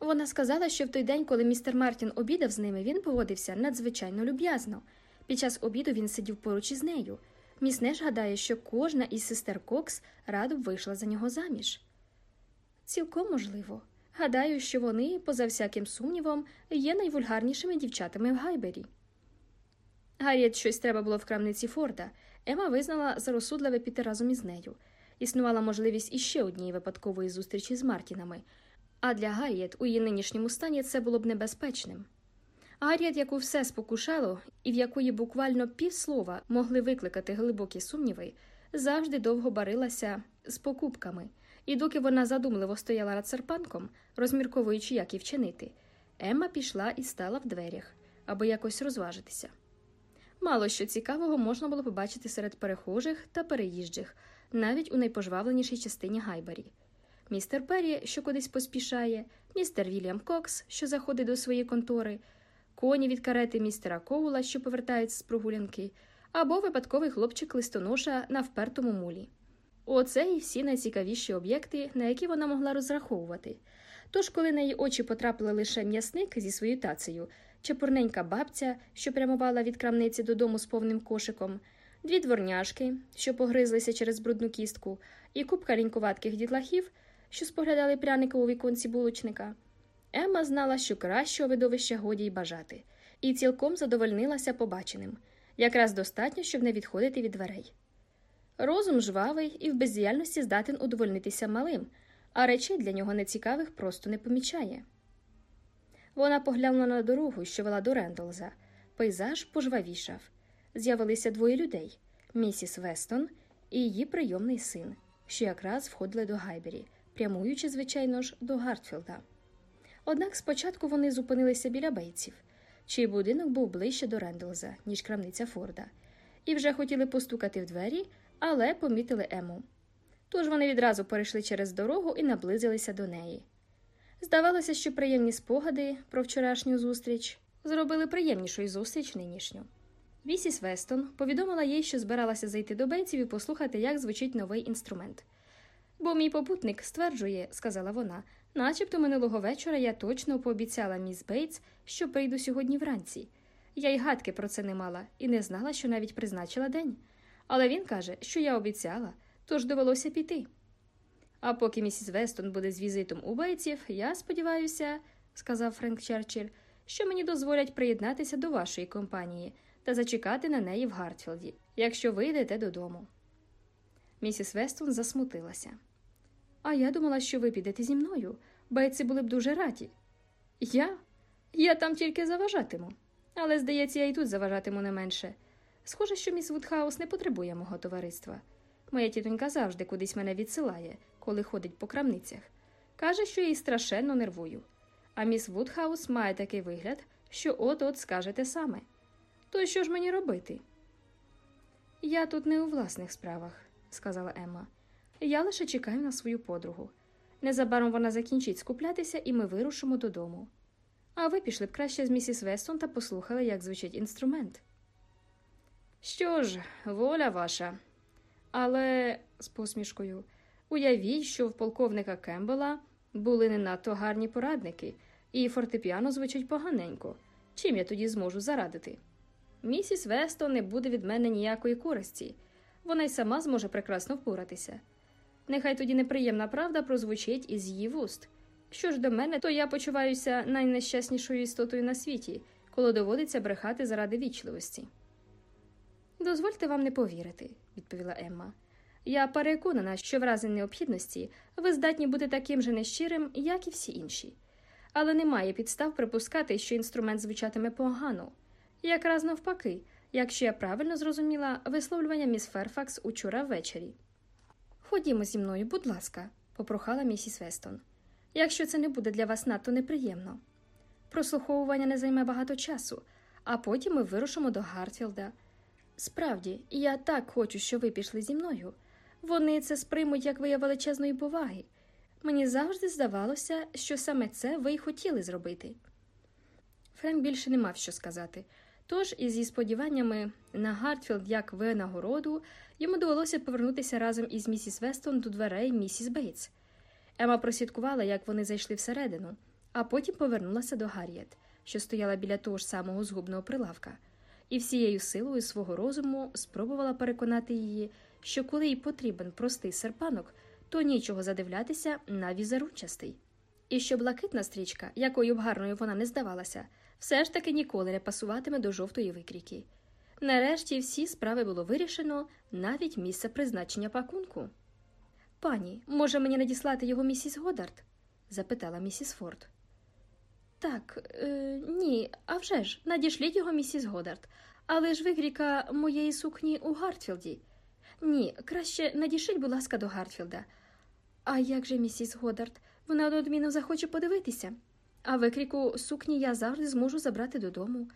Вона сказала, що в той день, коли містер Мартін обідав з ними, він поводився надзвичайно люб'язно. Під час обіду він сидів поруч із нею. Міс Неш гадає, що кожна із сестер Кокс радо вийшла за нього заміж. Цілком можливо. Гадаю, що вони, поза всяким сумнівом, є найвульгарнішими дівчатами в Гайбері. Гарріет щось треба було в крамниці Форда. Ема визнала за розсудливе піти разом із нею. Існувала можливість іще однієї випадкової зустрічі з Мартінами, а для Гарріет у її нинішньому стані це було б небезпечним. Гарріет, яку все спокушало, і в якої буквально півслова могли викликати глибокі сумніви, завжди довго барилася з покупками, і доки вона задумливо стояла над серпанком, розмірковуючи, як і вчинити, Емма пішла і стала в дверях, аби якось розважитися. Мало що цікавого можна було побачити серед перехожих та переїжджих, навіть у найпожвавленішій частині Гайбарі. Містер Перрі, що кудись поспішає, містер Вільям Кокс, що заходить до своєї контори, коні від карети містера Коула, що повертаються з прогулянки, або випадковий хлопчик листоноша на впертому мулі. Оце і всі найцікавіші об'єкти, на які вона могла розраховувати. Тож, коли на її очі потрапили лише м'ясник зі своєю тацею, чепурненька бабця, що прямувала від крамниці додому з повним кошиком, дві дворняшки, що погризлися через брудну кістку, і купка лінькуватких дітлахів, що споглядали пряника у віконці булочника, Емма знала, що кращого видовища годі й бажати, і цілком задовольнилася побаченим якраз достатньо, щоб не відходити від дверей. Розум жвавий і в бездіяльності здатен удовольнитися малим, а речей для нього нецікавих просто не помічає. Вона поглянула на дорогу, що вела до Рендолза. Пейзаж пожвавішав. З'явилися двоє людей місіс Вестон і її прийомний син, що якраз входили до Гайбері, прямуючи, звичайно ж, до Гартфілда. Однак спочатку вони зупинилися біля бейців, чий будинок був ближче до Рендолза, ніж крамниця Форда, і вже хотіли постукати в двері, але помітили Ему. Тож вони відразу перейшли через дорогу і наблизилися до неї. Здавалося, що приємні спогади про вчорашню зустріч зробили приємнішою зустріч нинішню. Місіс Вестон повідомила їй, що збиралася зайти до бейців і послухати, як звучить новий інструмент. Бо мій попутник стверджує, сказала вона, начебто минулого вечора я точно пообіцяла міс Бейтс, що прийду сьогодні вранці. Я й гадки про це не мала і не знала, що навіть призначила день. Але він каже, що я обіцяла, тож довелося піти. А поки місіс Вестон буде з візитом у бейців, я сподіваюся, сказав Френк Черчилль, що мені дозволять приєднатися до вашої компанії та зачекати на неї в Гартфілді, якщо ви йдете додому. Місіс Вестон засмутилася. А я думала, що ви підете зі мною. Бейці були б дуже раді. Я? Я там тільки заважатиму. Але, здається, я і тут заважатиму не менше. Схоже, що міс Вудхаус не потребує мого товариства. Моя тітонька завжди кудись мене відсилає, коли ходить по крамницях. Каже, що її страшенно нервую. А міс Вудхаус має такий вигляд, що от-от скаже те саме. То що ж мені робити? Я тут не у власних справах, сказала Емма. Я лише чекаю на свою подругу. Незабаром вона закінчить скуплятися, і ми вирушимо додому. А ви пішли б краще з місіс Вестон та послухали, як звучить інструмент. Що ж, воля ваша. Але, з посмішкою, уявіть, що в полковника Кембела були не надто гарні порадники, і фортепіано звучить поганенько. Чим я тоді зможу зарадити? Місіс Вестон не буде від мене ніякої користі, вона й сама зможе прекрасно впоратися. Нехай тоді неприємна правда прозвучить із її вуст. Що ж до мене, то я почуваюся найнещаснішою істотою на світі, коли доводиться брехати заради вічливості. Дозвольте вам не повірити, відповіла Емма. Я переконана, що в разі необхідності ви здатні бути таким же нещирим, як і всі інші, але немає підстав припускати, що інструмент звучатиме погано. Якраз навпаки, якщо я правильно зрозуміла висловлювання міс Ферфакс учора ввечері. Ходімо зі мною, будь ласка, попрохала місіс Вестон. Якщо це не буде для вас надто неприємно. Прослуховування не займе багато часу, а потім ми вирушимо до Гартфілда. Справді, я так хочу, щоб ви пішли зі мною. Вони це сприймуть як вияв величезної поваги. Мені завжди здавалося, що саме це ви й хотіли зробити. Френк більше не мав що сказати. Тож, із зі сподіваннями на Гартфілд як винагороду, йому довелося повернутися разом із місіс Вестон до дверей місіс Бейтс. Ема прослідкувала, як вони зайшли всередину, а потім повернулася до Гарріет, що стояла біля того ж самого згубного прилавка, і всією силою свого розуму спробувала переконати її, що коли їй потрібен простий серпанок, то нічого задивлятися на візерунчастий. І що блакитна стрічка, якою б гарною вона не здавалася, все ж таки ніколи не пасуватиме до жовтої викрійки. Нарешті всі справи було вирішено, навіть місце призначення пакунку. Пані, може мені надіслати його місіс Годард? запитала місіс Форд. Так, е, ні, а вже ж, надішліть його місіс Годард, але ж викріка моєї сукні у Гартфілді. Ні, краще надішліть, будь ласка, до Гартфілда. А як же місіс Годард? Вона неодмінно захоче подивитися. А викріку сукні я завжди зможу забрати додому.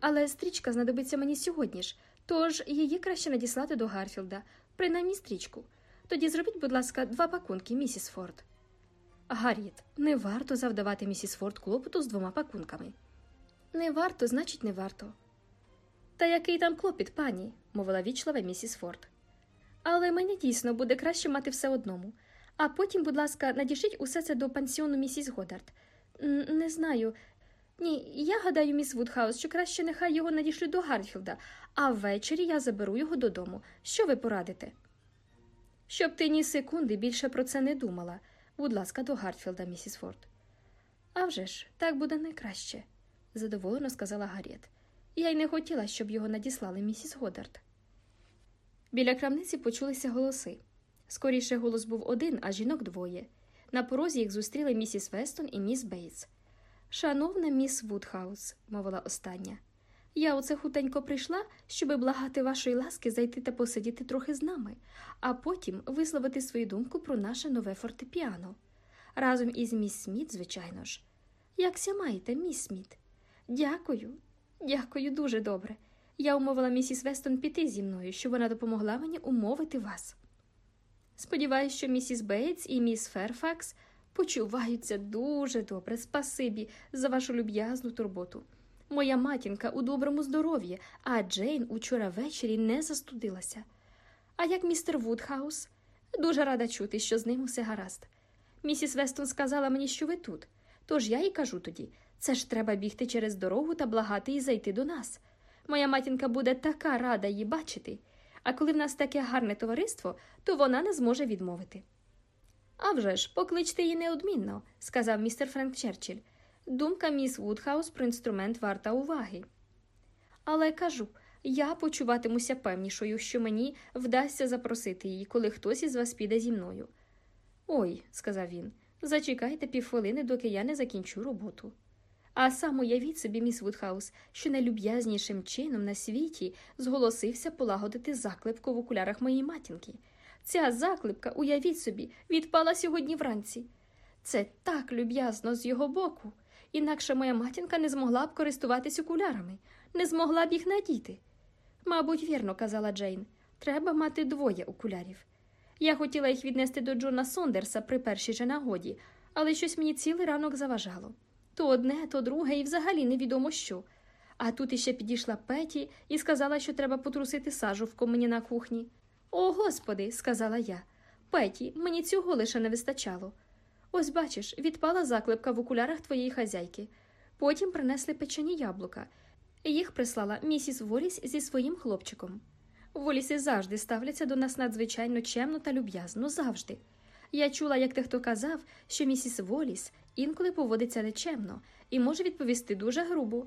Але стрічка знадобиться мені сьогодні ж, тож її краще надіслати до Гарфілда, принаймні стрічку. Тоді зробіть, будь ласка, два пакунки, місіс Форд. Гарріт, не варто завдавати місіс Форд клопоту з двома пакунками. Не варто, значить, не варто. Та який там клопіт, пані, мовила вічлива місіс Форд. Але мені дійсно буде краще мати все одному. А потім, будь ласка, надішліть усе це до пансіону місіс Годард. Н- Не знаю. Ні, я гадаю, міс Вудхаус, що краще нехай його надішлють до Гартфілда, а ввечері я заберу його додому. Що ви порадите? Щоб ти ні секунди більше про це не думала. Будь ласка, до Гартфілда, місіс Форд. «Авжеж, так буде найкраще, задоволено сказала Гарріет. Я й не хотіла, щоб його надіслали місіс Годард. Біля крамниці почулися голоси. Скоріше голос був один, а жінок двоє. На порозі їх зустріли місіс Вестон і міс Бейтс. Шановна міс Вудхаус, мовила остання, я оце хутенько прийшла, щоби благати вашої ласки зайти та посидіти трохи з нами, а потім висловити свою думку про наше нове фортепіано. Разом із міс Сміт, звичайно ж. Якся маєте, міс Сміт? Дякую, дякую, дуже добре. Я умовила місіс Вестон піти зі мною, щоб вона допомогла мені умовити вас. Сподіваюсь, що місіс Бейтс і міс Ферфакс почуваються дуже добре, спасибі за вашу люб'язну турботу. Моя матінка у доброму здоров'ї, а Джейн учора ввечері не застудилася. А як містер Вудхаус? Дуже рада чути, що з ним усе гаразд. Місіс Вестон сказала мені, що ви тут. Тож я їй кажу тоді це ж треба бігти через дорогу та благати і зайти до нас. Моя матінка буде така рада її бачити, а коли в нас таке гарне товариство, то вона не зможе відмовити. «А вже ж, покличте її неодмінно, сказав містер Френк Черчилль. Думка міс Вудхаус про інструмент варта уваги. Але кажу, я почуватимуся певнішою, що мені вдасться запросити її, коли хтось із вас піде зі мною. Ой, сказав він, зачекайте півхвилини, доки я не закінчу роботу. А саме уявіть собі, міс Вудхаус, що найлюб'язнішим чином на світі зголосився полагодити заклепку в окулярах моєї матінки. Ця заклепка, уявіть собі, відпала сьогодні вранці. Це так люб'язно з його боку. Інакше моя матінка не змогла б користуватись окулярами, не змогла б їх надіти. Мабуть, вірно, казала Джейн, треба мати двоє окулярів. Я хотіла їх віднести до Джона Сондерса при першій же нагоді, але щось мені цілий ранок заважало. То одне, то друге, і взагалі невідомо що. А тут іще підійшла Петі і сказала, що треба потрусити сажу в комені на кухні. О, господи, сказала я. Петі, мені цього лише не вистачало. Ось бачиш, відпала заклепка в окулярах твоєї хазяйки. Потім принесли печені яблука. Їх прислала місіс Воліс зі своїм хлопчиком. Воліси завжди ставляться до нас надзвичайно чемно та люб'язно, завжди. Я чула, як дехто казав, що місіс Воліс інколи поводиться нечемно і може відповісти дуже грубо.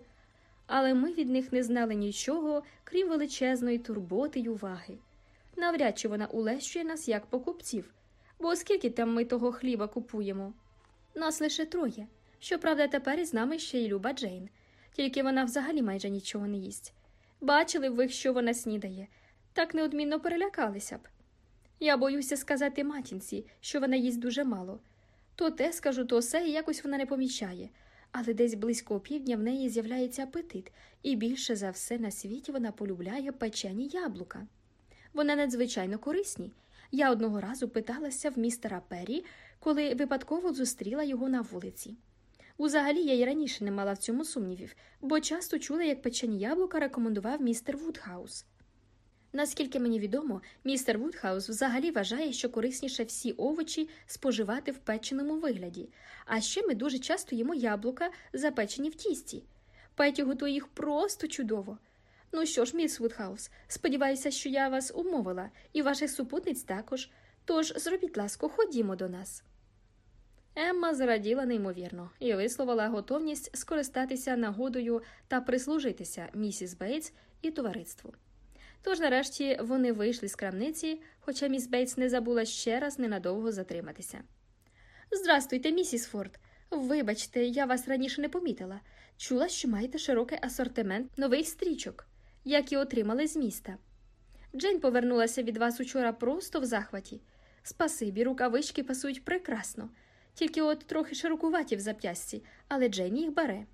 Але ми від них не знали нічого, крім величезної турботи й уваги. Навряд чи вона улещує нас як покупців, бо оскільки там ми того хліба купуємо. Нас лише троє. Щоправда, тепер із нами ще й Люба Джейн, тільки вона взагалі майже нічого не їсть. Бачили б ви, що вона снідає, так неодмінно перелякалися б. Я боюся сказати матінці, що вона їсть дуже мало. То те скажу, то все, і якось вона не помічає, але десь близько опівдня в неї з'являється апетит, і більше за все на світі вона полюбляє печені яблука. Вони надзвичайно корисні. Я одного разу питалася в містера Перрі, коли випадково зустріла його на вулиці. Узагалі я й раніше не мала в цьому сумнівів, бо часто чула, як печені яблука рекомендував містер Вудхаус. Наскільки мені відомо, містер Вудхаус взагалі вважає, що корисніше всі овочі споживати в печеному вигляді, а ще ми дуже часто їмо яблука, запечені в тісті. Петі готує їх просто чудово. Ну що ж, міс Вудхаус, сподіваюся, що я вас умовила, і ваших супутниць також. Тож зробіть ласку, ходімо до нас. Емма зраділа неймовірно і висловила готовність скористатися нагодою та прислужитися місіс Бейтс і товариству. Тож, нарешті, вони вийшли з крамниці, хоча міс Бейтс не забула ще раз ненадовго затриматися. Здрастуйте, місіс Форд. Вибачте, я вас раніше не помітила. Чула, що маєте широкий асортимент нових стрічок, які отримали з міста. Джейн повернулася від вас учора просто в захваті. Спасибі, рукавички пасують прекрасно, тільки от трохи широкуваті в зап'ясті, але Джейн їх бере.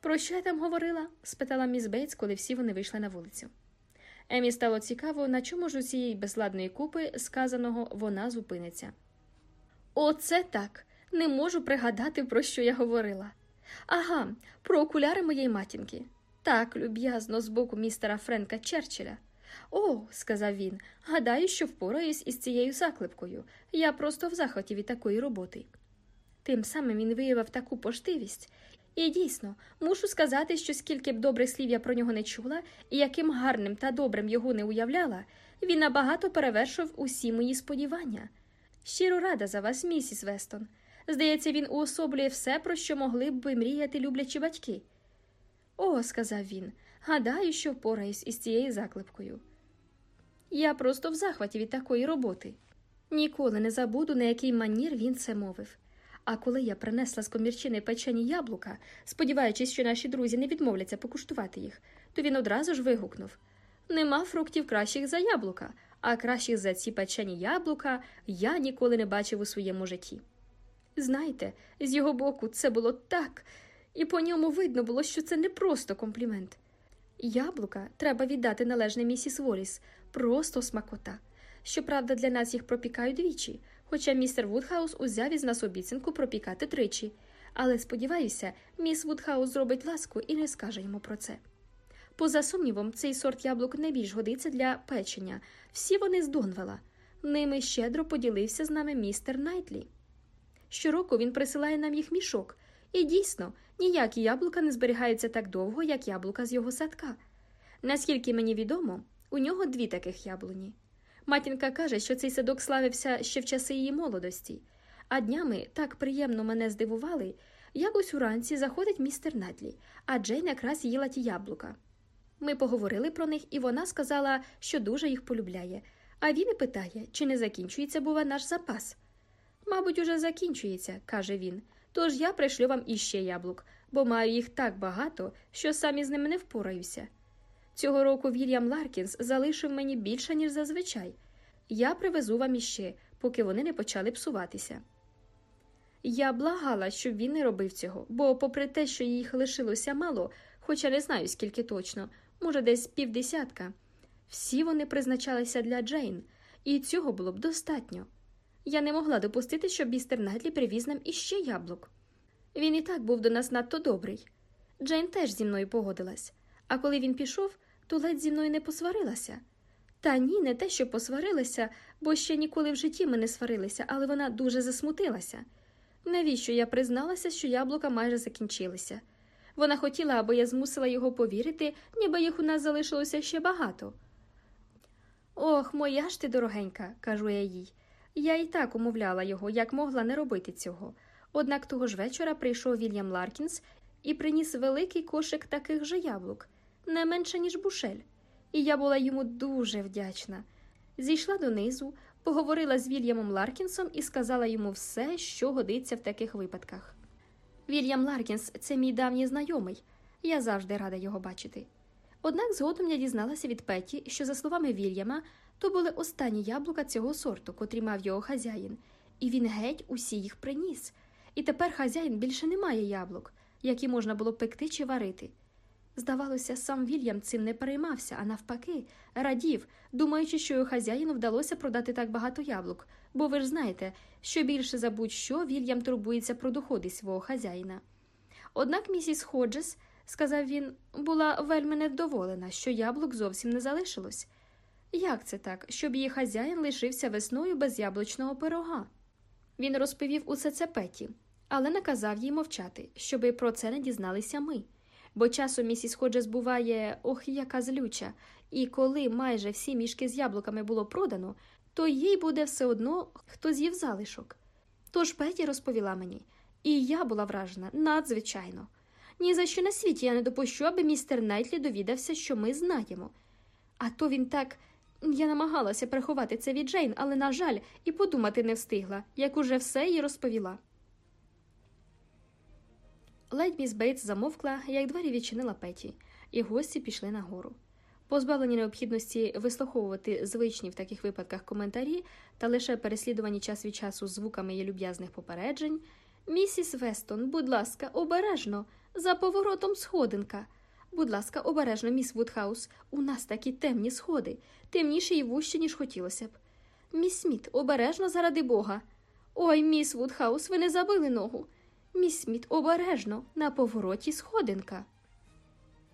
Про що я там говорила? спитала міс Бейтс, коли всі вони вийшли на вулицю. Емі стало цікаво, на чому ж у цієї безладної купи сказаного вона зупиниться. Оце так. Не можу пригадати, про що я говорила. Ага, про окуляри моєї матінки. Так, люб'язно, з боку містера Френка Черчилля. О, сказав він, гадаю, що впораюсь із цією заклепкою. Я просто в захваті від такої роботи. Тим самим він виявив таку поштивість. І дійсно, мушу сказати, що скільки б добрих слів я про нього не чула, і яким гарним та добрим його не уявляла, він набагато перевершив усі мої сподівання. Щиро рада за вас, місіс Вестон. Здається, він уособлює все, про що могли б мріяти люблячі батьки. О, сказав він, гадаю, що впораюсь із цією заклепкою. Я просто в захваті від такої роботи. Ніколи не забуду, на який манір він це мовив. А коли я принесла з комірчини печені яблука, сподіваючись, що наші друзі не відмовляться покуштувати їх, то він одразу ж вигукнув Нема фруктів кращих за яблука, а кращих за ці печені яблука я ніколи не бачив у своєму житті. Знаєте, з його боку це було так, і по ньому видно було, що це не просто комплімент. Яблука треба віддати належне місіс Воліс, просто смакота. Щоправда, для нас їх пропікають двічі, хоча містер Вудхаус узяв із нас обіцянку пропікати тричі. Але сподіваюся, міс Вудхаус зробить ласку і не скаже йому про це. Поза сумнівом, цей сорт яблук найбільш годиться для печення. Всі вони з Донвела. Ними щедро поділився з нами містер Найтлі. Щороку він присилає нам їх мішок, і дійсно, ніякі яблука не зберігаються так довго, як яблука з його садка. Наскільки мені відомо, у нього дві таких яблуні. Матінка каже, що цей садок славився ще в часи її молодості, а днями так приємно мене здивували, якось уранці заходить містер Найтлі, а Джейн якраз їла ті яблука. Ми поговорили про них, і вона сказала, що дуже їх полюбляє, а він і питає, чи не закінчується, бува, наш запас. Мабуть, уже закінчується, каже він. Тож я пришлю вам іще яблук, бо маю їх так багато, що самі з ними не впораюся. Цього року Вільям Ларкінс залишив мені більше, ніж зазвичай. Я привезу вам іще, поки вони не почали псуватися. Я благала, щоб він не робив цього, бо, попри те, що їх лишилося мало, хоча не знаю, скільки точно, може, десь півдесятка, всі вони призначалися для Джейн, і цього було б достатньо. Я не могла допустити, щоб містер Надлі привіз нам іще яблук. Він і так був до нас надто добрий. Джейн теж зі мною погодилась, а коли він пішов, то ледь зі мною не посварилася. Та ні, не те, що посварилася, бо ще ніколи в житті ми не сварилися, але вона дуже засмутилася. Навіщо я призналася, що яблука майже закінчилися? Вона хотіла, аби я змусила його повірити, ніби їх у нас залишилося ще багато. Ох, моя ж ти дорогенька, кажу я їй. Я і так умовляла його, як могла не робити цього. Однак того ж вечора прийшов Вільям Ларкінс і приніс великий кошик таких же яблук, не менше, ніж бушель, і я була йому дуже вдячна. Зійшла донизу, поговорила з Вільямом Ларкінсом і сказала йому все, що годиться в таких випадках. Вільям Ларкінс це мій давній знайомий, я завжди рада його бачити. Однак згодом я дізналася від Петі, що, за словами Вільяма, то були останні яблука цього сорту, котрі мав його хазяїн, і він геть усі їх приніс. І тепер хазяїн більше не має яблук, які можна було пекти чи варити. Здавалося, сам Вільям цим не переймався, а навпаки, радів, думаючи, що його хазяїну вдалося продати так багато яблук, бо ви ж знаєте, що більше за будь-що Вільям турбується про доходи свого хазяїна. Однак місіс Ходжес, сказав він, була вельми невдоволена, що яблук зовсім не залишилось. Як це так, щоб її хазяїн лишився весною без яблучного пирога? Він розповів усе це Петі, але наказав їй мовчати, щоби про це не дізналися ми. Бо часом місіс Ходжес буває ох, яка злюча, і коли майже всі мішки з яблуками було продано, то їй буде все одно хто з'їв залишок. Тож Петі розповіла мені, і я була вражена надзвичайно. Ні за що на світі я не допущу, аби містер Найтлі довідався, що ми знаємо. А то він так. Я намагалася приховати це від Джейн, але, на жаль, і подумати не встигла, як уже все їй розповіла. Ледь міс Бейтс замовкла, як двері відчинила Петі, і гості пішли нагору. Позбавлені необхідності вислуховувати звичні в таких випадках коментарі та лише переслідувані час від часу звуками її люб'язних попереджень. Місіс Вестон, будь ласка, обережно, за поворотом сходинка. Будь ласка, обережно, міс Вудхаус. У нас такі темні сходи, темніші і вужчі, ніж хотілося б. Міс Сміт, обережно заради Бога. Ой, міс Вудхаус, ви не забили ногу. Міс Сміт, обережно, на повороті сходинка.